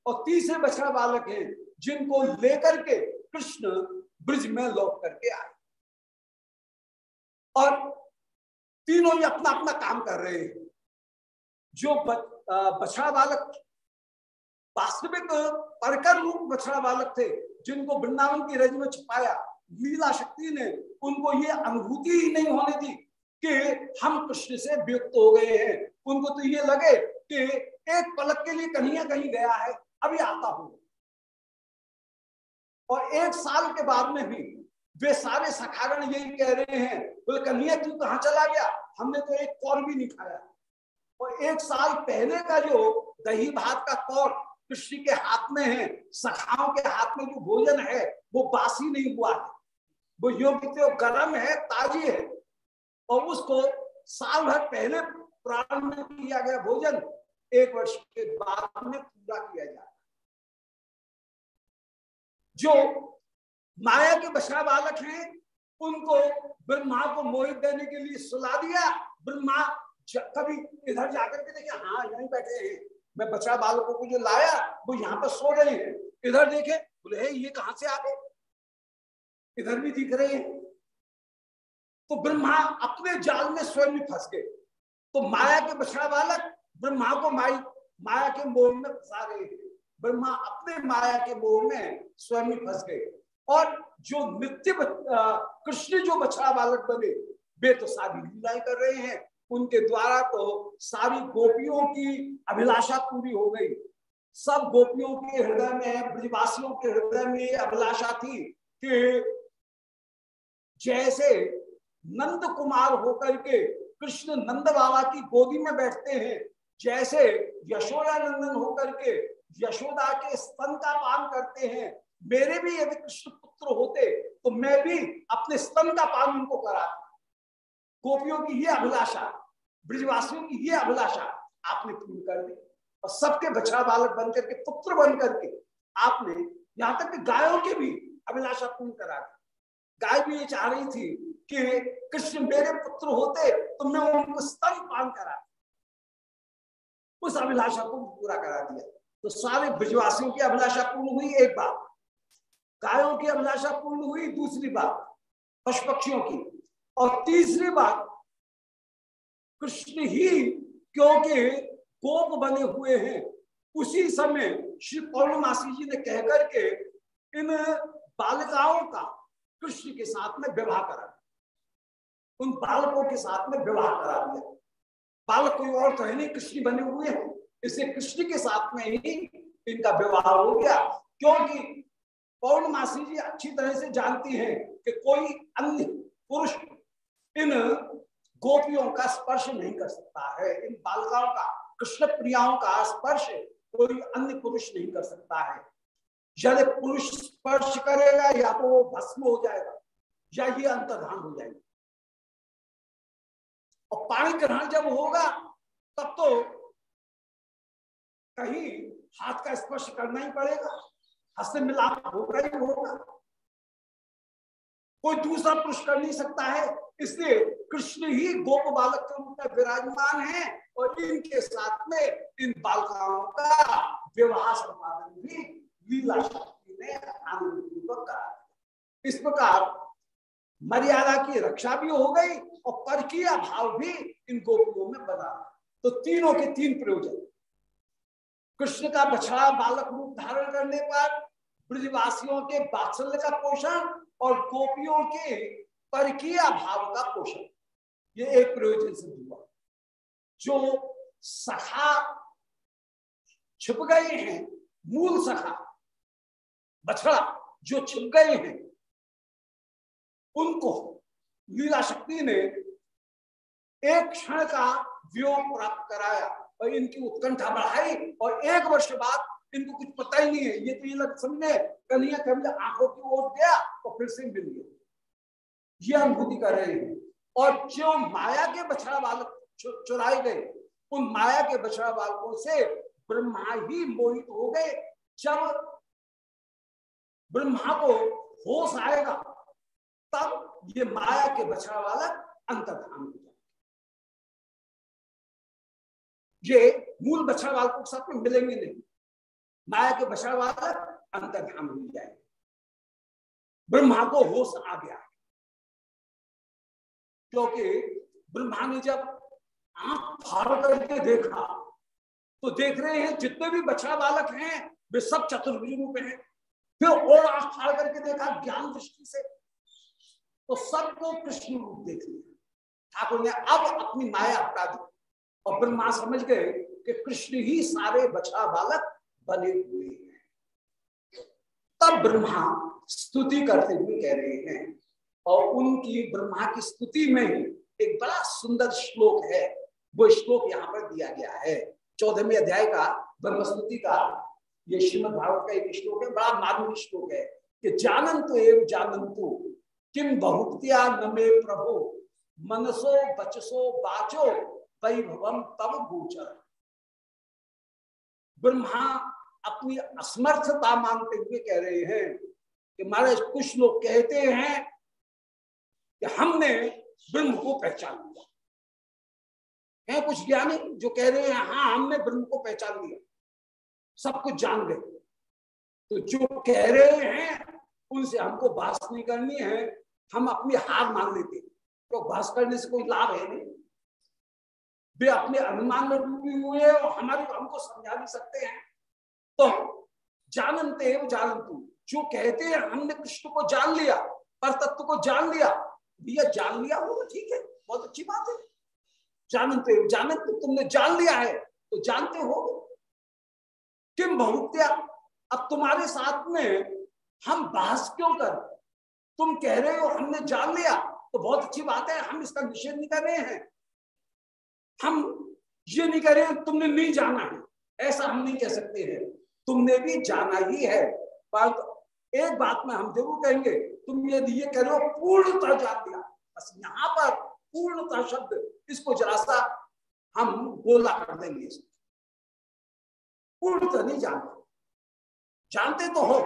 और तीसरे बछड़ा बालक हैं जिनको लेकर के कृष्ण ब्रिज में लौट करके आए। और तीनों ही अपना अपना काम कर रहे हैं। जो बछड़ा बालक वास्तविक परकर रूप बछड़ा बालक थे, जिनको वृंदावन की रज में छुपाया, लीला शक्ति ने, उनको ये अनुभूति ही नहीं होने दी। कि हम कृष्ण से व्युक्त हो गए हैं। उनको तो ये लगे कि एक पलक के लिए कहीं कहीं गया है, अभी आता हूँ। और एक साल के बाद में भी वे सारे सखागण यही कह रहे हैं, बोले, कन्हैया, तू कहा चला गया? हमने तो एक कौर भी नहीं खाया। और एक साल पहले का जो दही भात का कौर कृष्ण के हाथ में है, सखाओं के हाथ में जो भोजन है, वो बासी नहीं हुआ है। वो योग्य गर्म है, ताजी है। और उसको साल भर पहले प्राण में किया गया भोजन, एक वर्ष के बाद में पूरा किया जाए जो माया के बछड़ा बालक हैं, उनको ब्रह्मा को मोहित देने के लिए सुला दिया। ब्रह्मा कभी इधर जाकर के देखे हाँ यहीं बैठे हैं। मैं बछड़ा बालकों को जो लाया, वो यहाँ पर सो रहे हैं। इधर देखे, बोले ये कहाँ से आ गए? इधर भी दिख रहे हैं। तो ब्रह्मा अपने जाल में स्वयं फंस गए। तो माया के बछड़ा बालक ब्रह्मा को माई माया के मोह में फंसा हैं ब्रह्मा अपने माया के मोह में स्वयं फंस गए। और जो नित्य कृष्ण जो बछड़ा बालक बने, वे तो सारी लीलाएँ कर रहे हैं। उनके द्वारा तो सारी गोपियों की अभिलाषा पूरी हो गई। सब गोपियों के हृदय में, ब्रजवासियों के हृदय में अभिलाषा थी कि जैसे नंद कुमार होकर के कृष्ण नंद बाबा की गोदी में बैठते हैं। जैसे यशोदा नंदन होकर के यशोदा के स्तन का पान करते हैं। मेरे भी यदि कृष्ण पुत्र होते तो मैं भी अपने स्तन का पान उनको करा गोपियों की ये अभिलाषा, ब्रिजवासियों की ये अभिलाषा आपने पूर्ण कर दी। और सबके बछड़ा बालक बन करके पुत्र बन करके आपने यहाँ तक कि गायों की भी अभिलाषा पूर्ण करा दी। गाय भी ये चाह रही थी कि कृष्ण मेरे पुत्र होते तो मैं उनको स्तन पान करा। उस अभिलाषा को पूरा करा दिया। तो सारे ब्रजवासियों की अभिलाषा पूर्ण हुई एक बात गायों की अभिलाषा पूर्ण हुई दूसरी बात पशु पक्षियों की। और तीसरी बात कृष्ण ही क्योंकि गोप बने हुए हैं, उसी समय श्री पौर्णमासी जी ने कहकर के इन बालिकाओं का कृष्ण के साथ में विवाह करा। उन बालकों के साथ में विवाह करा दिया। बालक कोई और तो है नहीं, कृष्ण बने हुए हैं। इसलिए कृष्ण के साथ में ही इनका विवाह हो गया। क्योंकि पौर्णमासी जी अच्छी तरह से जानती हैं कि कोई अन्य पुरुष इन गोपियों का स्पर्श नहीं कर सकता है। इन बालिकाओं का, कृष्ण प्रियाओं का स्पर्श कोई अन्य पुरुष नहीं कर सकता है। यदि पुरुष स्पर्श करेगा, या तो वो भस्म हो जाएगा, या ये अंतर्धान हो जाएगा। और पाणी ग्रहण जब होगा, तब तो कहीं हाथ का स्पर्श करना ही पड़ेगा। हस्त मिलाप होगा ही होगा। कोई दूसरा पुरुष कर नहीं सकता है। इसलिए कृष्ण ही गोप बालक के रूप में विराजमान है और इनके साथ में इन बालकाओं का विवाह संपादन भी लीला शक्ति ने आनंदपूर्वक करा इस प्रकार मर्यादा की रक्षा भी हो गई और पर भाव भी इन गोपियों में बना। तो तीनों के तीन प्रयोजन। कृष्ण का बछड़ा बालक रूप धारण करने पर ब्रजवासियों के बात्सल्य का पोषण और गोपियों के परकीय भाव का पोषण। ये एक प्रयोजन से हुआ। जो सखा छिप गए हैं, मूल सखा, बछड़ा जो छिप गए हैं उनको लीला शक्ति ने एक क्षण का व्योग प्राप्त कराया और इनकी उत्कंठा बढ़ाई और एक वर्ष बाद इनको कुछ पता ही नहीं है। ये तो ये लग समझे कन्हैया कभी आँखों की ओर गया और फिर से मिल गया। ये अनुभूति कर रहे हैं। और जो माया के बछड़ा बालक चुराए गए, उन माया के बछड़ा बालकों से ब्रह्मा ही मोहित हो गए। जब ब्रह्मा को होश आएगा तब ये माया के बछड़ा वाला अंतर्धान हो जाए ये मूल बछड़ा वालों के साथ में मिलेंगे नहीं। माया के बछड़ा वाला अंतर्धान हो जाए ब्रह्मा को होश आ गया। क्योंकि ब्रह्मा ने जब आँख फाड़ करके देखा तो देख रहे हैं जितने भी बछड़ा बालक हैं, वे सब चतुर्भुज रूप हैं। फिर और आँख फाड़ करके देखा ज्ञान दृष्टि से। तो सबको कृष्ण रूप देख लिया। ठाकुर ने अब अपनी माया हटा दी और ब्रह्मा समझ गए कि कृष्ण ही सारे बछड़ा बालक बने हुए हैं। तब ब्रह्मा स्तुति करते हुए कह रहे हैं, और उनकी ब्रह्मा की स्तुति में ही एक बड़ा सुंदर श्लोक है। वो श्लोक यहाँ पर दिया गया है। चौदहवें अध्याय का, ब्रह्मस्तुति का, ये श्रीमद भागवत का एक श्लोक है, बड़ा मार्मिक श्लोक है कि जानंतु एवं जानंतु किम बहुत्या न मे प्रभु? मनसो बचसो बाचो वैभवम तब गोचर ब्रह्मा अपनी असमर्थता मानते हुए कह रहे हैं कि महाराज, कुछ लोग कहते हैं कि हमने ब्रह्म को पहचान लिया। है कुछ ज्ञानी जो कह रहे हैं हाँ हमने ब्रह्म को पहचान लिया। सब कुछ जान गए। तो जो कह रहे हैं उनसे हमको बात नहीं करनी है, हम अपनी हार मान लेते तो बहस करने से कोई लाभ है नहीं। वे अपने अनुमान में डूबे हुए हैं और हमारे हमको समझा भी सकते हैं। तो जानते हैं जानतु जो कहते हैं, हमने कृष्ण को जान लिया पर तत्व को जान लिया, भैया जान लिया हो ठीक है, बहुत अच्छी बात है। जानते हो जानते तुमने जान लिया है तो जानते हो। किम बहुत्या अब तुम्हारे साथ में हम बहस क्यों कर तुम कह रहे हो हमने जान लिया तो बहुत अच्छी बात है, हम इसका निषेध नहीं कर रहे हैं। हम ये नहीं कह रहे हैं, तुमने नहीं जाना है, ऐसा हम नहीं कह सकते हैं। तुमने भी जाना ही है। पर एक बात में हम ज़रूर कहेंगे, तुम यदि ये कह रहे हो, पूर्णतः जान लिया, बस यहाँ पर पूर्णतः शब्द, इसको जरा सा हम बोला कर देंगे। पूर्णतः नहीं जानते जानते तो हो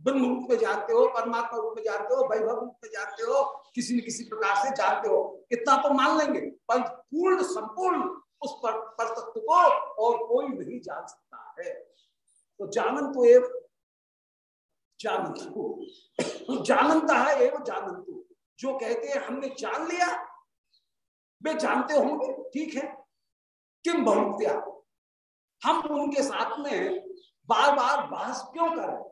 ब्रह्म रूप में जानते हो परमात्मा रूप में जानते हो वैभव रूप में जानते हो किसी न किसी प्रकार से जानते हो इतना तो मान लेंगे पर पूर्ण संपूर्ण उस पर, पर तत्व को और कोई नहीं जान सकता है। तो जानन तो एक जानंतु। जानता है एवं जानंतु। जो कहते हैं हमने जान लिया वे जानते होंगे ठीक है? किम बहुत्या हम उनके साथ में बार बार बहस क्यों करें।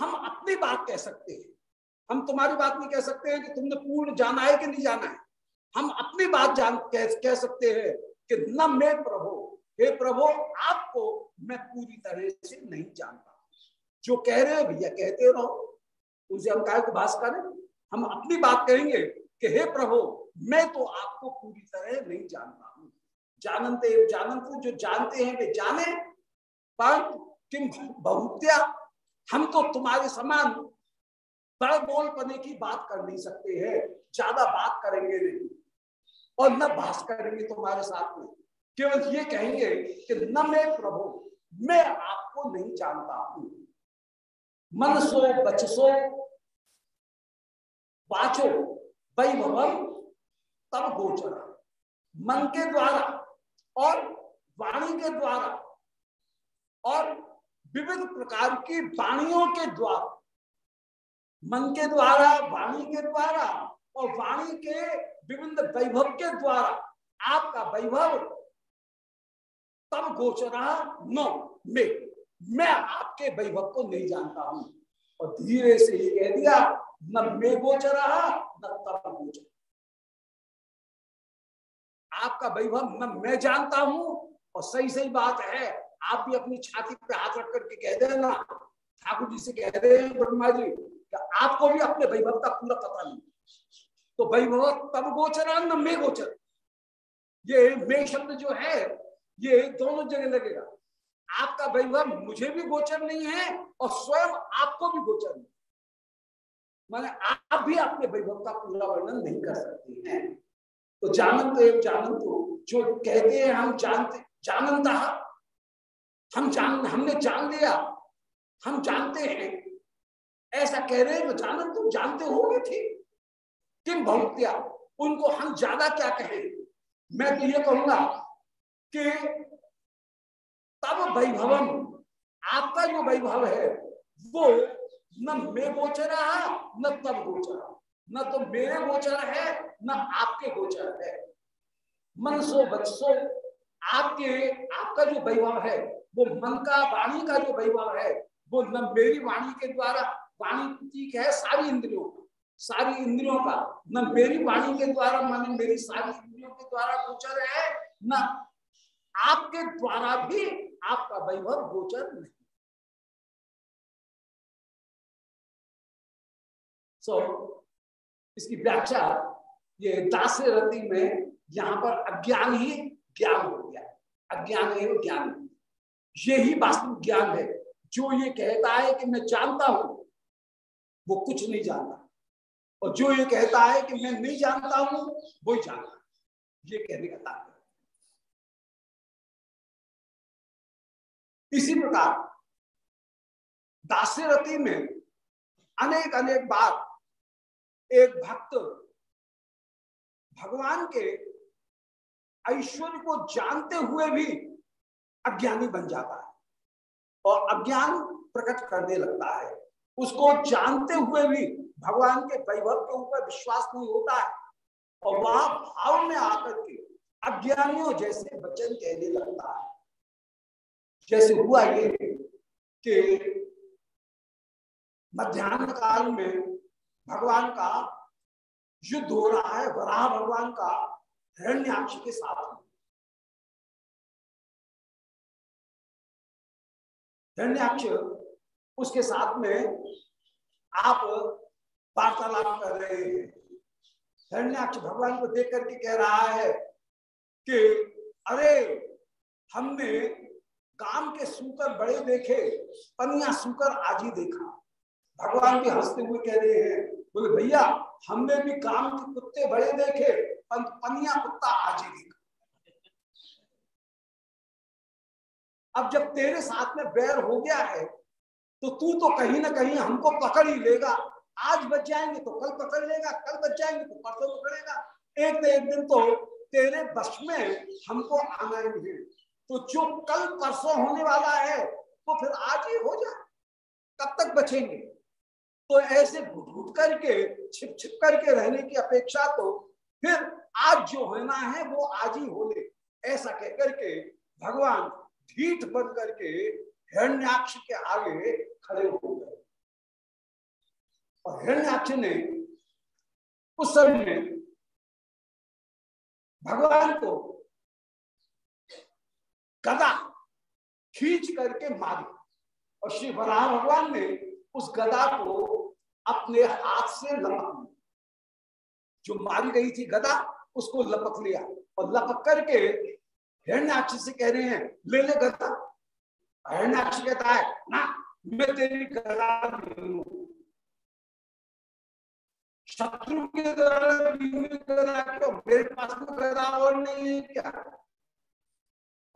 हम अपनी बात कह सकते हैं। हम तुम्हारी बात नहीं कह सकते हैं कि तुमने पूर्ण जाना है कि नहीं जाना है। हम अपनी बात जान कह, कह सकते हैं कि न मैं प्रभु हे प्रभु आपको मैं पूरी तरह से नहीं जानता। जो कह रहे हैं भैया कहते रहो। उनसे हम कहा बास करें? हम अपनी बात कहेंगे कि हे प्रभु मैं तो आपको पूरी तरह नहीं जानता हूँ। जानते जानते जो जानते हैं वे जाने पर किम बहुत्या हम तो तुम्हारे समान बड़ बोल पने की बात कर नहीं सकते हैं। ज़्यादा बात करेंगे नहीं। और न बात करेंगे तुम्हारे साथ में। केवल ये कहेंगे कि न मैं प्रभु, मैं आपको नहीं जानता हूँ। मन सो बचसो वाचो वैभव तब गोचर। मन के द्वारा और वाणी के द्वारा और विविध प्रकार की वाणियों के द्वारा, मन के द्वारा, वाणी के द्वारा, और वाणी के विभिन्न वैभव के द्वारा आपका वैभव तब गोचरा नो मैं। मैं आपके वैभव को नहीं जानता हूँ। और धीरे से ये कह दिया, न मैं गोचरा, न तब गोचर। आपका वैभव न मैं जानता हूँ, और सही सही बात है। आप भी अपनी छाती पे हाथ रख करके कह देना। ठाकुर जी से कह रहे हैं, ब्रह्मा जी आपको भी अपने वैभव का पूरा पता नहीं। तो वैभव तब गोचर न मे गोचर। ये मे शब्द जो है, ये दोनों जगह लगेगा। आपका वैभव मुझे भी गोचर नहीं है और स्वयं आपको भी गोचर नहीं। माने आप भी अपने वैभव का पूरा वर्णन नहीं कर सकते हैं। तो जानंत एवं जानंत, जो कहते हैं हम जानते, जानता हम जान, हमने जान लिया। हम जानते हैं। ऐसा कह रहे हैं जानन तुम जानते हो ठीक। किम भक्तिया उनको हम ज़्यादा क्या कहें? मैं तो ये कहूँगा कि तब वैभवम, आपका जो वैभव है, वो न मैं गोचरा न तब गोचरा न तो मेरे गोचर है, न आपके गोचर है। मन सो बचसो आपके, आपका जो वैभव है वो मन का वाणी का जो वैभव है वो न मेरी वाणी के द्वारा वाणी प्रतीक है सारी इंद्रियों सारी इंद्रियों का न मेरी वाणी के द्वारा माने मेरी सारी इंद्रियों के द्वारा गोचर है न आपके द्वारा भी आपका वैभव गोचर नहीं। सो so, इसकी व्याख्या ये दास रति में यहाँ पर अज्ञान ही ज्ञान हो गया। अज्ञान है ज्ञान। ये ही वास्तविक ज्ञान है। जो ये कहता है कि मैं जानता हूँ, वो कुछ नहीं जानता। और जो ये कहता है कि मैं नहीं जानता हूँ, वो ही जानता ये कहने का तात्पर्य इसी प्रकार दास्यरति में अनेक अनेक बार एक भक्त भगवान के ऐश्वर्य को जानते हुए भी अज्ञानी बन जाता है और अज्ञान प्रकट करने लगता है। उसको जानते हुए भी भगवान के वैभव के ऊपर विश्वास नहीं होता है और वह भाव में आकर के अज्ञानियों जैसे वचन कहने लगता है। जैसे हुआ ये कि मध्यान्ह काल में भगवान का युद्ध हो रहा है, वराह भगवान का हिरण्याक्ष के साथ हिरण्याक्ष उसके साथ में आप वार्तालाप कर रहे हैं। हिरण्याक्ष भगवान को देख करके कह रहा है कि, अरे, हमने काम के सूकर बड़े देखे, पनिया सूकर आज ही देखा। भगवान भी हँसते हुए कह रहे हैं, बोले, भैया, हमने भी काम के कुत्ते बड़े देखे पनिया कुत्ता आज ही देखा। अब जब तेरे साथ में बैर हो गया है तो तू तो कहीं ना कहीं हमको पकड़ ही लेगा। आज बच जाएँगे तो कल पकड़ लेगा, कल बच जाएँगे तो परसों पकड़ेगा। एक न एक दिन तो तेरे बस में हमको आना ही है। तो जो कल परसों होने वाला है, वो तो फिर आज ही हो जाए कब तक बचेंगे? तो ऐसे घुट घुट करके छिप छिप करके रहने की अपेक्षा तो फिर आज जो होना है, वो आज ही हो ले। ऐसा कह करके भगवान ढीठ बन करके हिरण्याक्ष के आगे खड़े हो गए। और हिरण्याक्ष ने उस समय में भगवान को गदा खींच करके मारी और श्री वराह भगवान ने उस गदा को अपने हाथ से लपक जो मारी गई थी गदा, उसको लपक लिया और लपक करके हिरण्याक्ष से कह रहे हैं, ले ले गदा। हिरण्याक्ष कहता है, ना, मैं तेरी गदा शत्रु के द्वारा मेरे पास में गदा और नहीं है क्या?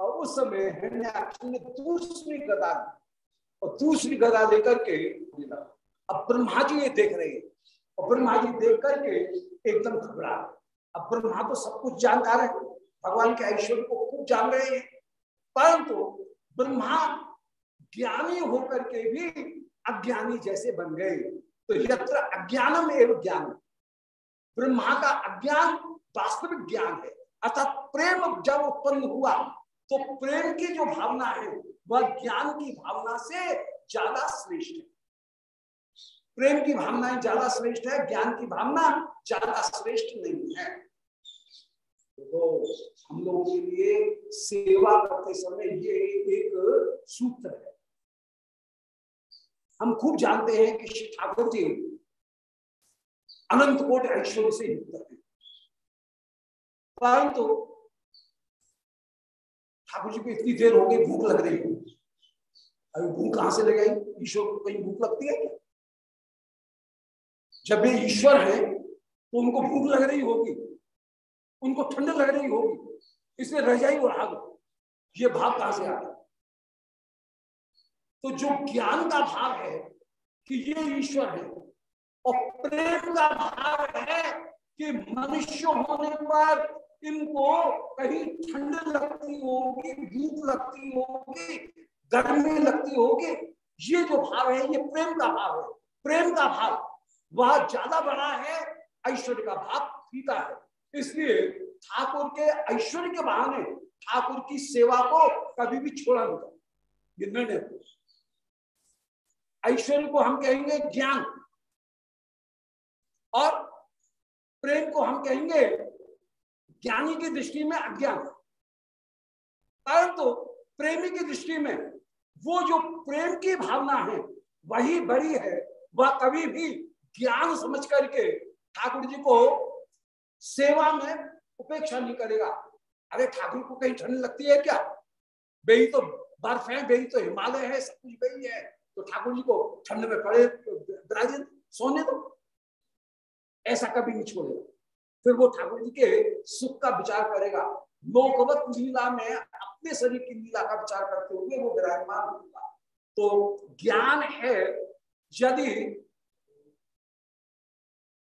और उस समय हिरण्याक्ष ने दूसरी गदा और दूसरी गदा लेकर के अब ब्रह्मा जी ये देख रहे हैं। और ब्रह्मा जी देख करके एकदम घबरा अब ब्रह्मा तो सब कुछ जानकार है भगवान के ऐश्वर्य को जान रहे हैं। परंतु ब्रह्मा ज्ञानी होकर के भी अज्ञानी जैसे बन गए। तो यत्र अज्ञानम एवं ज्ञान। ब्रह्मा का अज्ञान वास्तविक ज्ञान है। अर्थात प्रेम जब उत्पन्न हुआ तो प्रेम की जो भावना है, वह ज्ञान की भावना से ज़्यादा श्रेष्ठ है। प्रेम की भावना ज़्यादा श्रेष्ठ है, ज्ञान की भावना ज़्यादा श्रेष्ठ नहीं है। तो हम लोगों के लिए सेवा करते समय ये एक सूत्र है। हम खूब जानते हैं कि श्री ठाकुर जी अनंत कोट ऐश्वर्य से युक्त है। परंतु ठाकुर जी को इतनी देर हो गई, भूख लग रही है। अभी भूख कहाँ से लगाई? ईश्वर को कहीं भूख लगती है क्या? जब वे ईश्वर है तो उनको भूख लग रही होगी। उनको ठंड लग रही होगी इसलिए रजाई और आग। ये भाव कहाँ से आ गया? तो जो ज्ञान का भाव है कि ये ईश्वर है, और प्रेम का भाव है कि मनुष्य होने पर इनको कहीं ठंड लगती होगी भूख लगती होगी, गर्मी लगती होगी। ये जो भाव है, ये प्रेम का भाव है। प्रेम का भाव, वह ज़्यादा बड़ा है ऐश्वर्य का भाव फीका है। इसलिए ठाकुर के ऐश्वर्य के बहाने ठाकुर की सेवा को कभी भी छोड़ा नहीं ये निर्णय ऐश्वर्य को हम कहेंगे ज्ञान। और प्रेम को हम कहेंगे ज्ञानी की दृष्टि में अज्ञान। परंतु प्रेमी की दृष्टि में वो जो प्रेम की भावना है, वही बड़ी है, वह कभी भी ज्ञान समझ करके ठाकुर जी को सेवा में उपेक्षा नहीं करेगा। अरे ठाकुर को कहीं ठंड लगती है क्या? बेही तो बर्फ़ है बेही तो हिमालय है, सब कुछ बेही है। तो ठाकुर जी को ठंड में पड़े विराजित सोने दो। ऐसा कभी नहीं छोड़ेगा। फिर वो ठाकुर जी के सुख का विचार करेगा। लोकवत लीला में अपने शरीर की लीला का विचार करते हुए वो विराजमान होगा। तो ज्ञान है, यदि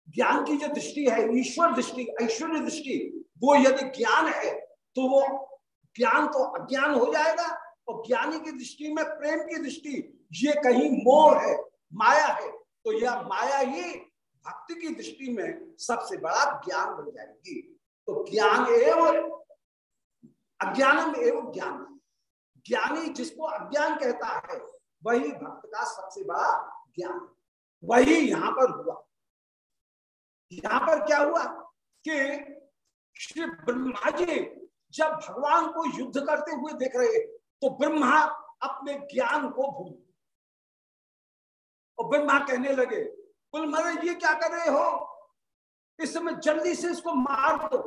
ज्ञान की जो दृष्टि है, ईश्वर दृष्टि, ऐश्वर्य दृष्टि, वो यदि ज्ञान है तो वो ज्ञान तो अज्ञान हो जाएगा। और ज्ञानी की दृष्टि में प्रेम की दृष्टि, ये कहीं मोह है, माया है तो यह माया ही भक्ति की दृष्टि में सबसे बड़ा ज्ञान बन जाएगी। तो ज्ञान एवं अज्ञानम एवं ज्ञान। ज्ञानी जिसको अज्ञान कहता है, वही भक्त का सबसे बड़ा ज्ञान। वही यहाँ पर हुआ। यहाँ पर क्या हुआ कि श्री ब्रह्मा जी जब भगवान को युद्ध करते हुए देख रहे तो ब्रह्मा अपने ज्ञान को भूल और ब्रह्मा कहने लगे, बोल महाराज ये क्या कर रहे हो? इस समय जल्दी से इसको मार दो।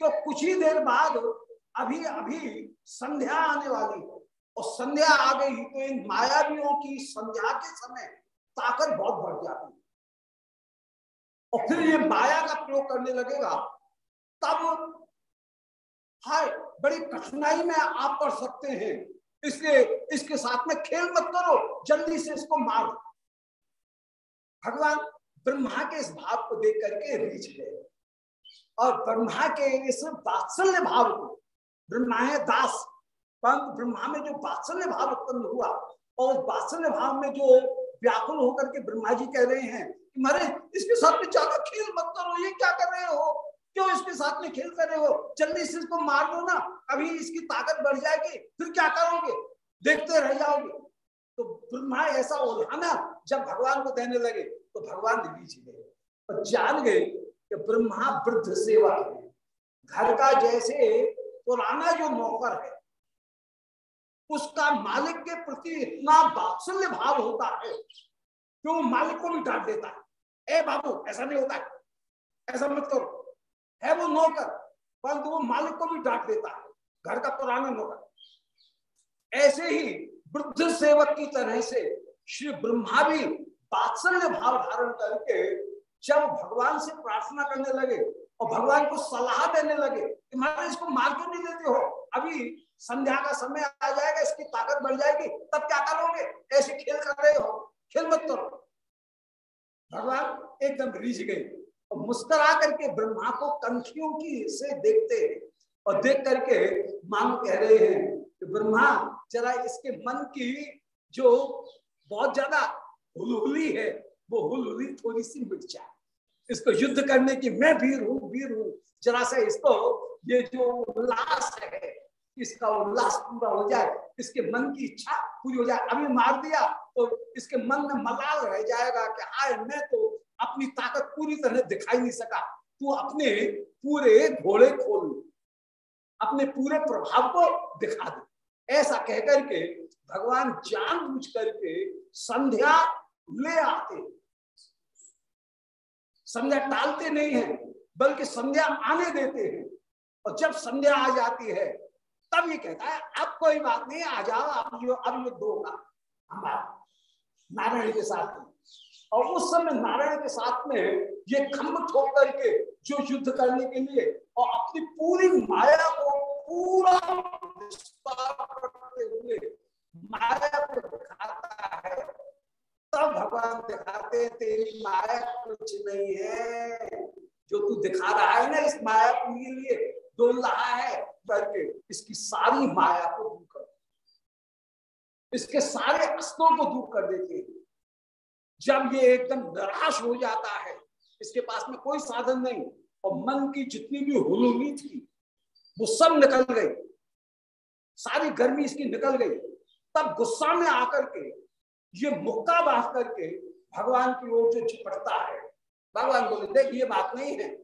तो कुछ ही देर बाद अभी अभी संध्या आने वाली है। और संध्या आ गई तो इन मायावियों की संध्या के समय ताकत बहुत बढ़ जाती है। और फिर ये माया का प्रयोग करने लगेगा, तब हाय, बड़ी कठिनाई में आप कर सकते हैं। इसलिए इसके साथ में खेल मत करो, जल्दी से इसको मार। भगवान ब्रह्मा के इस भाव को देख करके रीच गए और ब्रह्मा के इस वात्सल्य भाव को ब्रह्मा है दास, परंतु ब्रह्मा में जो वात्सल्य भाव उत्पन्न हुआ और उस वात्सल्य भाव में जो व्याकुल होकर के ब्रह्मा जी कह रहे हैं मारे, इसके साथ में ज़्यादा खेल मत करो, ये क्या कर रहे हो? क्यों इसके साथ में खेल कर रहे हो? जल्दी से इसको मार दो ना, अभी इसकी ताकत बढ़ जाएगी, फिर क्या करोगे? देखते रह जाओगे। तो ब्रह्मा ऐसा हो रहा ना, जब भगवान को देने लगे तो भगवान बीच गए और जान गए कि ब्रह्मा वृद्ध सेवा है। घर का जैसे पुराना जो नौकर है, उसका मालिक के प्रति इतना बात्सल्य भाव होता है कि वो मालिक को भी डांट देता है? ए बाबू, ऐसा नहीं होता है। ऐसा मत करो। है वो नौकर, परंतु वो मालिक को भी डांट देता है। घर का पुराना नौकर। ऐसे ही वृद्ध सेवक की तरह से श्री ब्रह्मा भी बात्सल्य भाव धारण करके जब भगवान से प्रार्थना करने लगे और भगवान को सलाह देने लगे कि महाराज, इसको मार क्यों नहीं देते हो? अभी संध्या का समय आ जाएगा, इसकी ताकत बढ़ जाएगी, तब क्या करोगे? ऐसे खेल कर रहे हो। खेल मत करो। भगवान एकदम रिझ गए मुस्करा करके ब्रह्मा को कंखियों की से देखते और देख करके मानो कह रहे हैं कि ब्रह्मा, जरा इसके मन की जो बहुत ज़्यादा हुलहुली है, वो हुलहुली थोड़ी सी मिट जाए। इसको युद्ध करने की मैं वीर हूँ वीर हूँ। जरा सा इसको ये जो उल्लास है, इसका उल्लास पूरा हो जाए, इसके मन की इच्छा पूरी हो जाए। अभी मार दिया तो इसके मन में मलाल रह जाएगा कि आए, मैं तो अपनी ताकत पूरी तरह दिखाई नहीं सका। तू अपने पूरे घोड़े खोल अपने पूरे प्रभाव को दिखा दे। ऐसा कहकर के भगवान जान बूझ करके संध्या ले आते संध्या टालते नहीं है, बल्कि संध्या आने देते हैं। और जब संध्या आ जाती है, तब ये कहता है, अब कोई बात नहीं, आ जाओ अब जो अब युद्ध होगा हमारा नारायण के साथ में। और उस समय नारायण के साथ में ये खम्भ ठोक करके जो युद्ध करने के लिए और अपनी पूरी माया को पूरा करते हुए माया को दिखाता है, तब भगवान दिखाते तेरी माया कुछ नहीं है। जो तू दिखा रहा है ना इस माया के लिए डोल रहा है, करके इसकी सारी माया को इसके सारे अस्त्रों को दूर कर देते हैं। जब ये एकदम निराश हो जाता है, इसके पास में कोई साधन नहीं, और मन की जितनी भी हुलूमी थी, वो सब निकल गई। सारी गर्मी इसकी निकल गई। तब गुस्सा में आकर के, ये मुक्का बाँध करके भगवान की ओर जो चिपटता है। भगवान बोले, देख, ये बात नहीं है।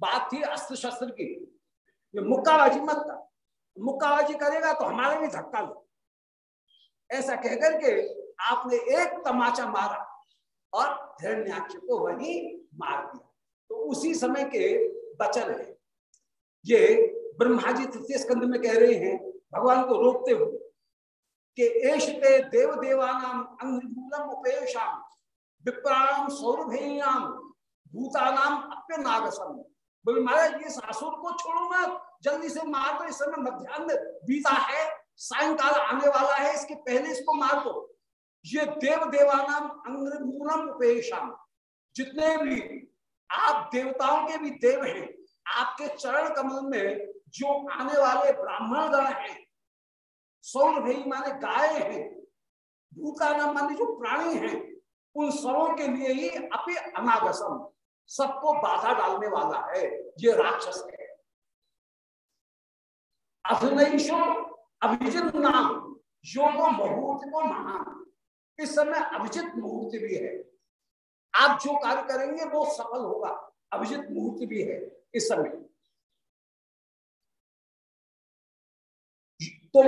बात थी अस्त्र शस्त्र की। ये मुक्काबाजी मत कर। मुक्काबाजी करेगा तो हमारे भी धक्का लो। ऐसा कहकर के आपने एक तमाचा मारा और हिरण्याक्ष को वही मार दिया। तो उसी समय के वचन है। ये ब्रह्मा जी तृतीय स्कंद में कह रहे हैं, भगवान को रोकते हुए कि एशते देव देवानाम अंगमूलम उपेशाम विप्राम सौरभेयाम भूतानाम अप्य नागसम बोले महाराज ये सासुर को छोड़ो मत, जल्दी से मार दो, इस समय मध्यान्ह बीता है। सायंकाल आने वाला है, इसके पहले इसको मार। दो ये देव देवानाम अंग्रमूलम उपेशाम जितने भी आप देवताओं के भी देव हैं, आपके चरण कमल में जो आने वाले ब्राह्मण गण हैं, सौर भई माने गाय हैं भूताना माने जो प्राणी हैं, उन सबों के लिए ही अपे अनागसम। सबको बाधा डालने वाला है, ये राक्षस है। अभिजित नाम योगो मुहूर्त को महान इस समय अभिजित मुहूर्त भी है। आप जो कार्य करेंगे, वो सफल होगा। अभिजित मुहूर्त भी है इस समय। तो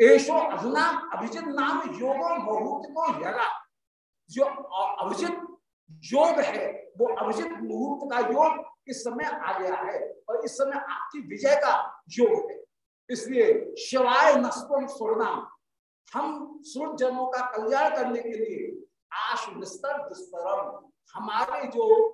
एशो अधना अभिजित नाम योगो मुहूर्त को यगा जो अभिजित योग है, वो अभिजित मुहूर्त का योग इस समय आ गया है। और इस समय आपकी विजय का योग है। इसलिए शिवाय नस्पम सुरनाम। हम सुर जनों का कल्याण करने के लिए आश निस्तर दुस्तरम। हमारे जो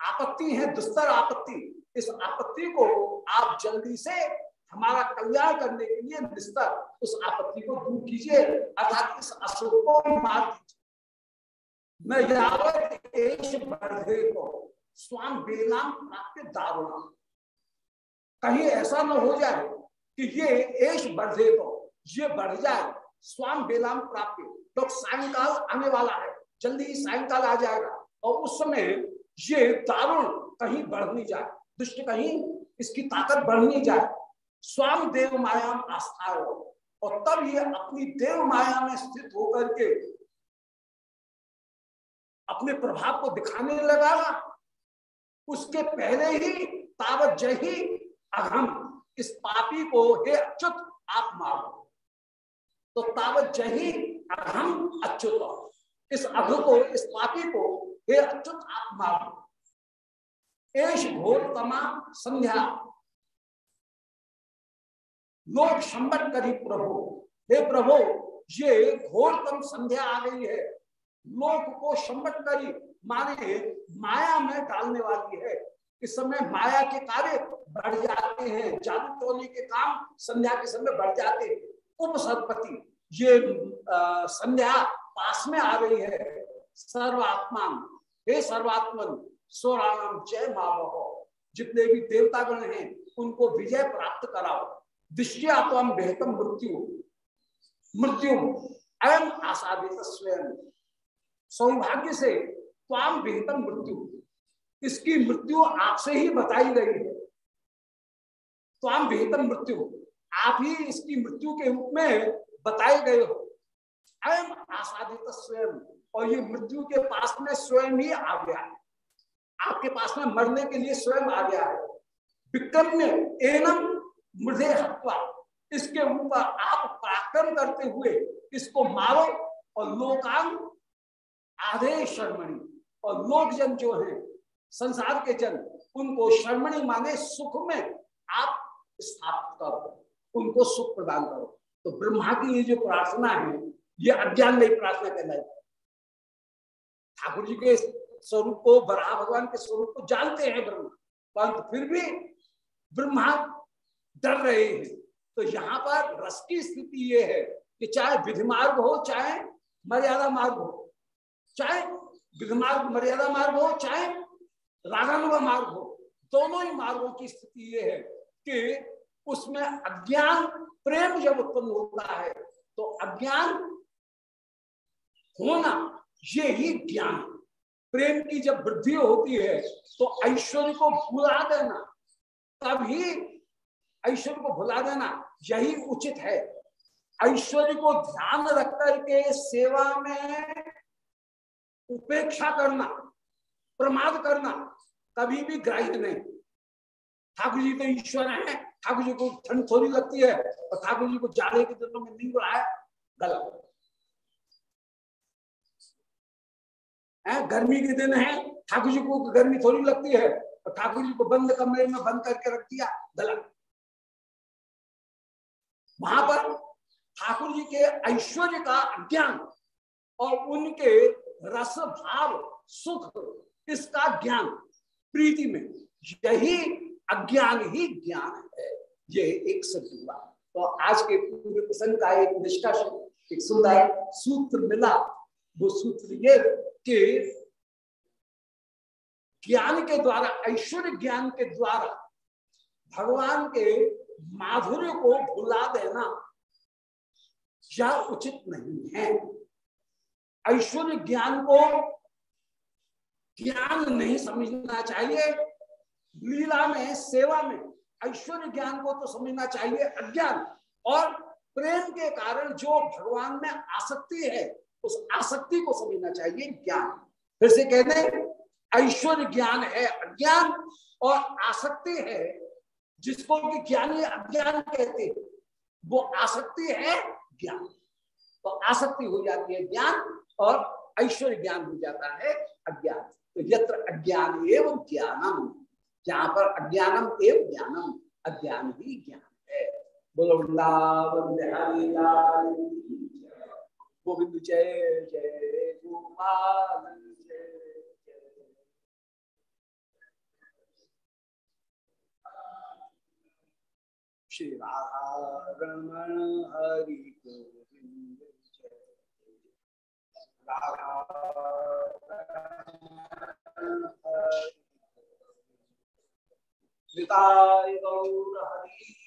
आपत्ति है, दुस्तर आपत्ति, इस आपत्ति को आप जल्दी से हमारा कल्याण करने के लिए निस्तर उस आपत्ति को दूर कीजिए, अर्थात इस असुर को मार दीजिए। को स्वाम बेनाम प्राप्त दारुणा। कहीं ऐसा न हो जाए कि ये एश बढ़े को ये बढ़ जाए, स्वाम बेलाम प्राप्त। तो सायंकाल आने वाला है, जल्दी ही सायकाल आ जाएगा। और उस समय ये दारुण कहीं बढ़ नहीं जाए, दुष्ट कहीं इसकी ताकत बढ़ नहीं जाए। स्वाम देव माया आस्था हो। और तब ये अपनी देव माया में स्थित होकर के अपने प्रभाव को दिखाने लगा। उसके पहले ही तावत जही अहम इस पापी को, हे अच्युत, आप मारो। तो तावत जही अहम अच्युत इस अघ को, इस पापी को, हे अच्युत, आप मारो। एश घोरतमा संध्या। लोग संबट करी प्रभु। हे प्रभु, ये घोरतम संध्या आ गई है। लोक को संबट करी माने माया में डालने वाली है। इस समय माया के कार्य बढ़ जाते हैं। जादू टोने के काम संध्या के समय बढ़ जाते हैं। ये संध्या पास में आ रही है। सर्वात्मा हे सर्वात्मन स्वराम जय मावो जितने भी देवतागण हैं, उनको विजय प्राप्त कराओ। दृष्टिया तो हम बेहतर मृत्यु। मृत्यु अयम आसादित स्वयं। सौभाग्य से त्वाम बेहतर मृत्यु। इसकी मृत्यु आपसे ही बताई गई है। त्वाम बेहतर मृत्यु आप ही इसकी मृत्यु के रूप में बताए गए हो। अयम आसादित स्वयं, और ये मृत्यु के पास में स्वयं ही आ गया। है आपके पास में मरने के लिए स्वयं आ गया है। विक्रम ने एनम मृदे हत्वा इसके ऊपर आप पराक्रम करते हुए इसको मारो, और लोकांग आधे शर्मणी, और लोक जन जो है, संसार के जन, उनको शर्मणी माने सुख में स्थापित करो, उनको सुख प्रदान करो। तो ब्रह्मा की ये जो प्रार्थना है, ये अज्ञान नहीं प्रार्थना कहलाई ठाकुर जी के स्वरूप को बराह भगवान के स्वरूप को जानते हैं ब्रह्मा, परंतु फिर भी ब्रह्मा डर रहे हैं। तो यहाँ पर रस की स्थिति ये है कि चाहे विधि मार्ग हो, चाहे मर्यादा मार्ग हो, चाहे विधि मार्ग, मर्यादा मार्ग हो, चाहे रागानुगा मार्ग हो, दोनों ही मार्गों की स्थिति ये है। कि उसमें अज्ञान, प्रेम जब उत्पन्न होता है तो अज्ञान होना, ये ही ज्ञान प्रेम की जब वृद्धि होती है तो ऐश्वर्य को भुला देना, तभी ऐश्वर्य को भुला देना, यही उचित है। ऐश्वर्य को ध्यान रख करके सेवा में उपेक्षा करना, प्रमाद करना कभी भी ग्राह्य नहीं। ठाकुर जी तो ईश्वर है ठाकुर जी को ठंड थोड़ी लगती है, और ठाकुर जी को जाड़े के दिनों में नहीं बुलाया, गलत। है, गर्मी के दिन है ठाकुर जी को गर्मी थोड़ी लगती है, और ठाकुर जी को बंद कमरे में बंद करके रख दिया, गलत। वहाँ पर ठाकुर जी के ऐश्वर्य का ज्ञान और उनके रस, भाव, सुख, इसका ज्ञान प्रीति में, यही अज्ञान ही ज्ञान है। ये एक सत्य हुआ तो आज के पूरे प्रसंग का एक निष्कर्ष, एक सुंदर सूत्र मिला। वो सूत्र ये कि ज्ञान के द्वारा, ऐश्वर्य ज्ञान के द्वारा भगवान के माधुर्य को भुला देना यह उचित नहीं है। ऐश्वर्य ज्ञान को ज्ञान नहीं समझना चाहिए। लीला में, सेवा में, ऐश्वर्य ज्ञान को तो समझना चाहिए, अज्ञान। और प्रेम के कारण जो भगवान में आसक्ति है, उस आसक्ति को समझना चाहिए, ज्ञान। फिर से कहते ऐश्वर्य ज्ञान है अज्ञान, और आसक्ति है, जिसको कि ज्ञानी अज्ञान कहते हैं, वो आसक्ति है ज्ञान। तो आसक्ति हो जाती है ज्ञान, और ऐश्वर्य ज्ञान हो जाता है अज्ञान। तो यत्र अज्ञान एवं ज्ञानम। जहाँ पर अज्ञानम एवं ज्ञानम, अज्ञान ही ज्ञान है। बोलो गोविंद जय जय गोपाल श्री राधा रमण हरि गोविंद राधा गौर हरि।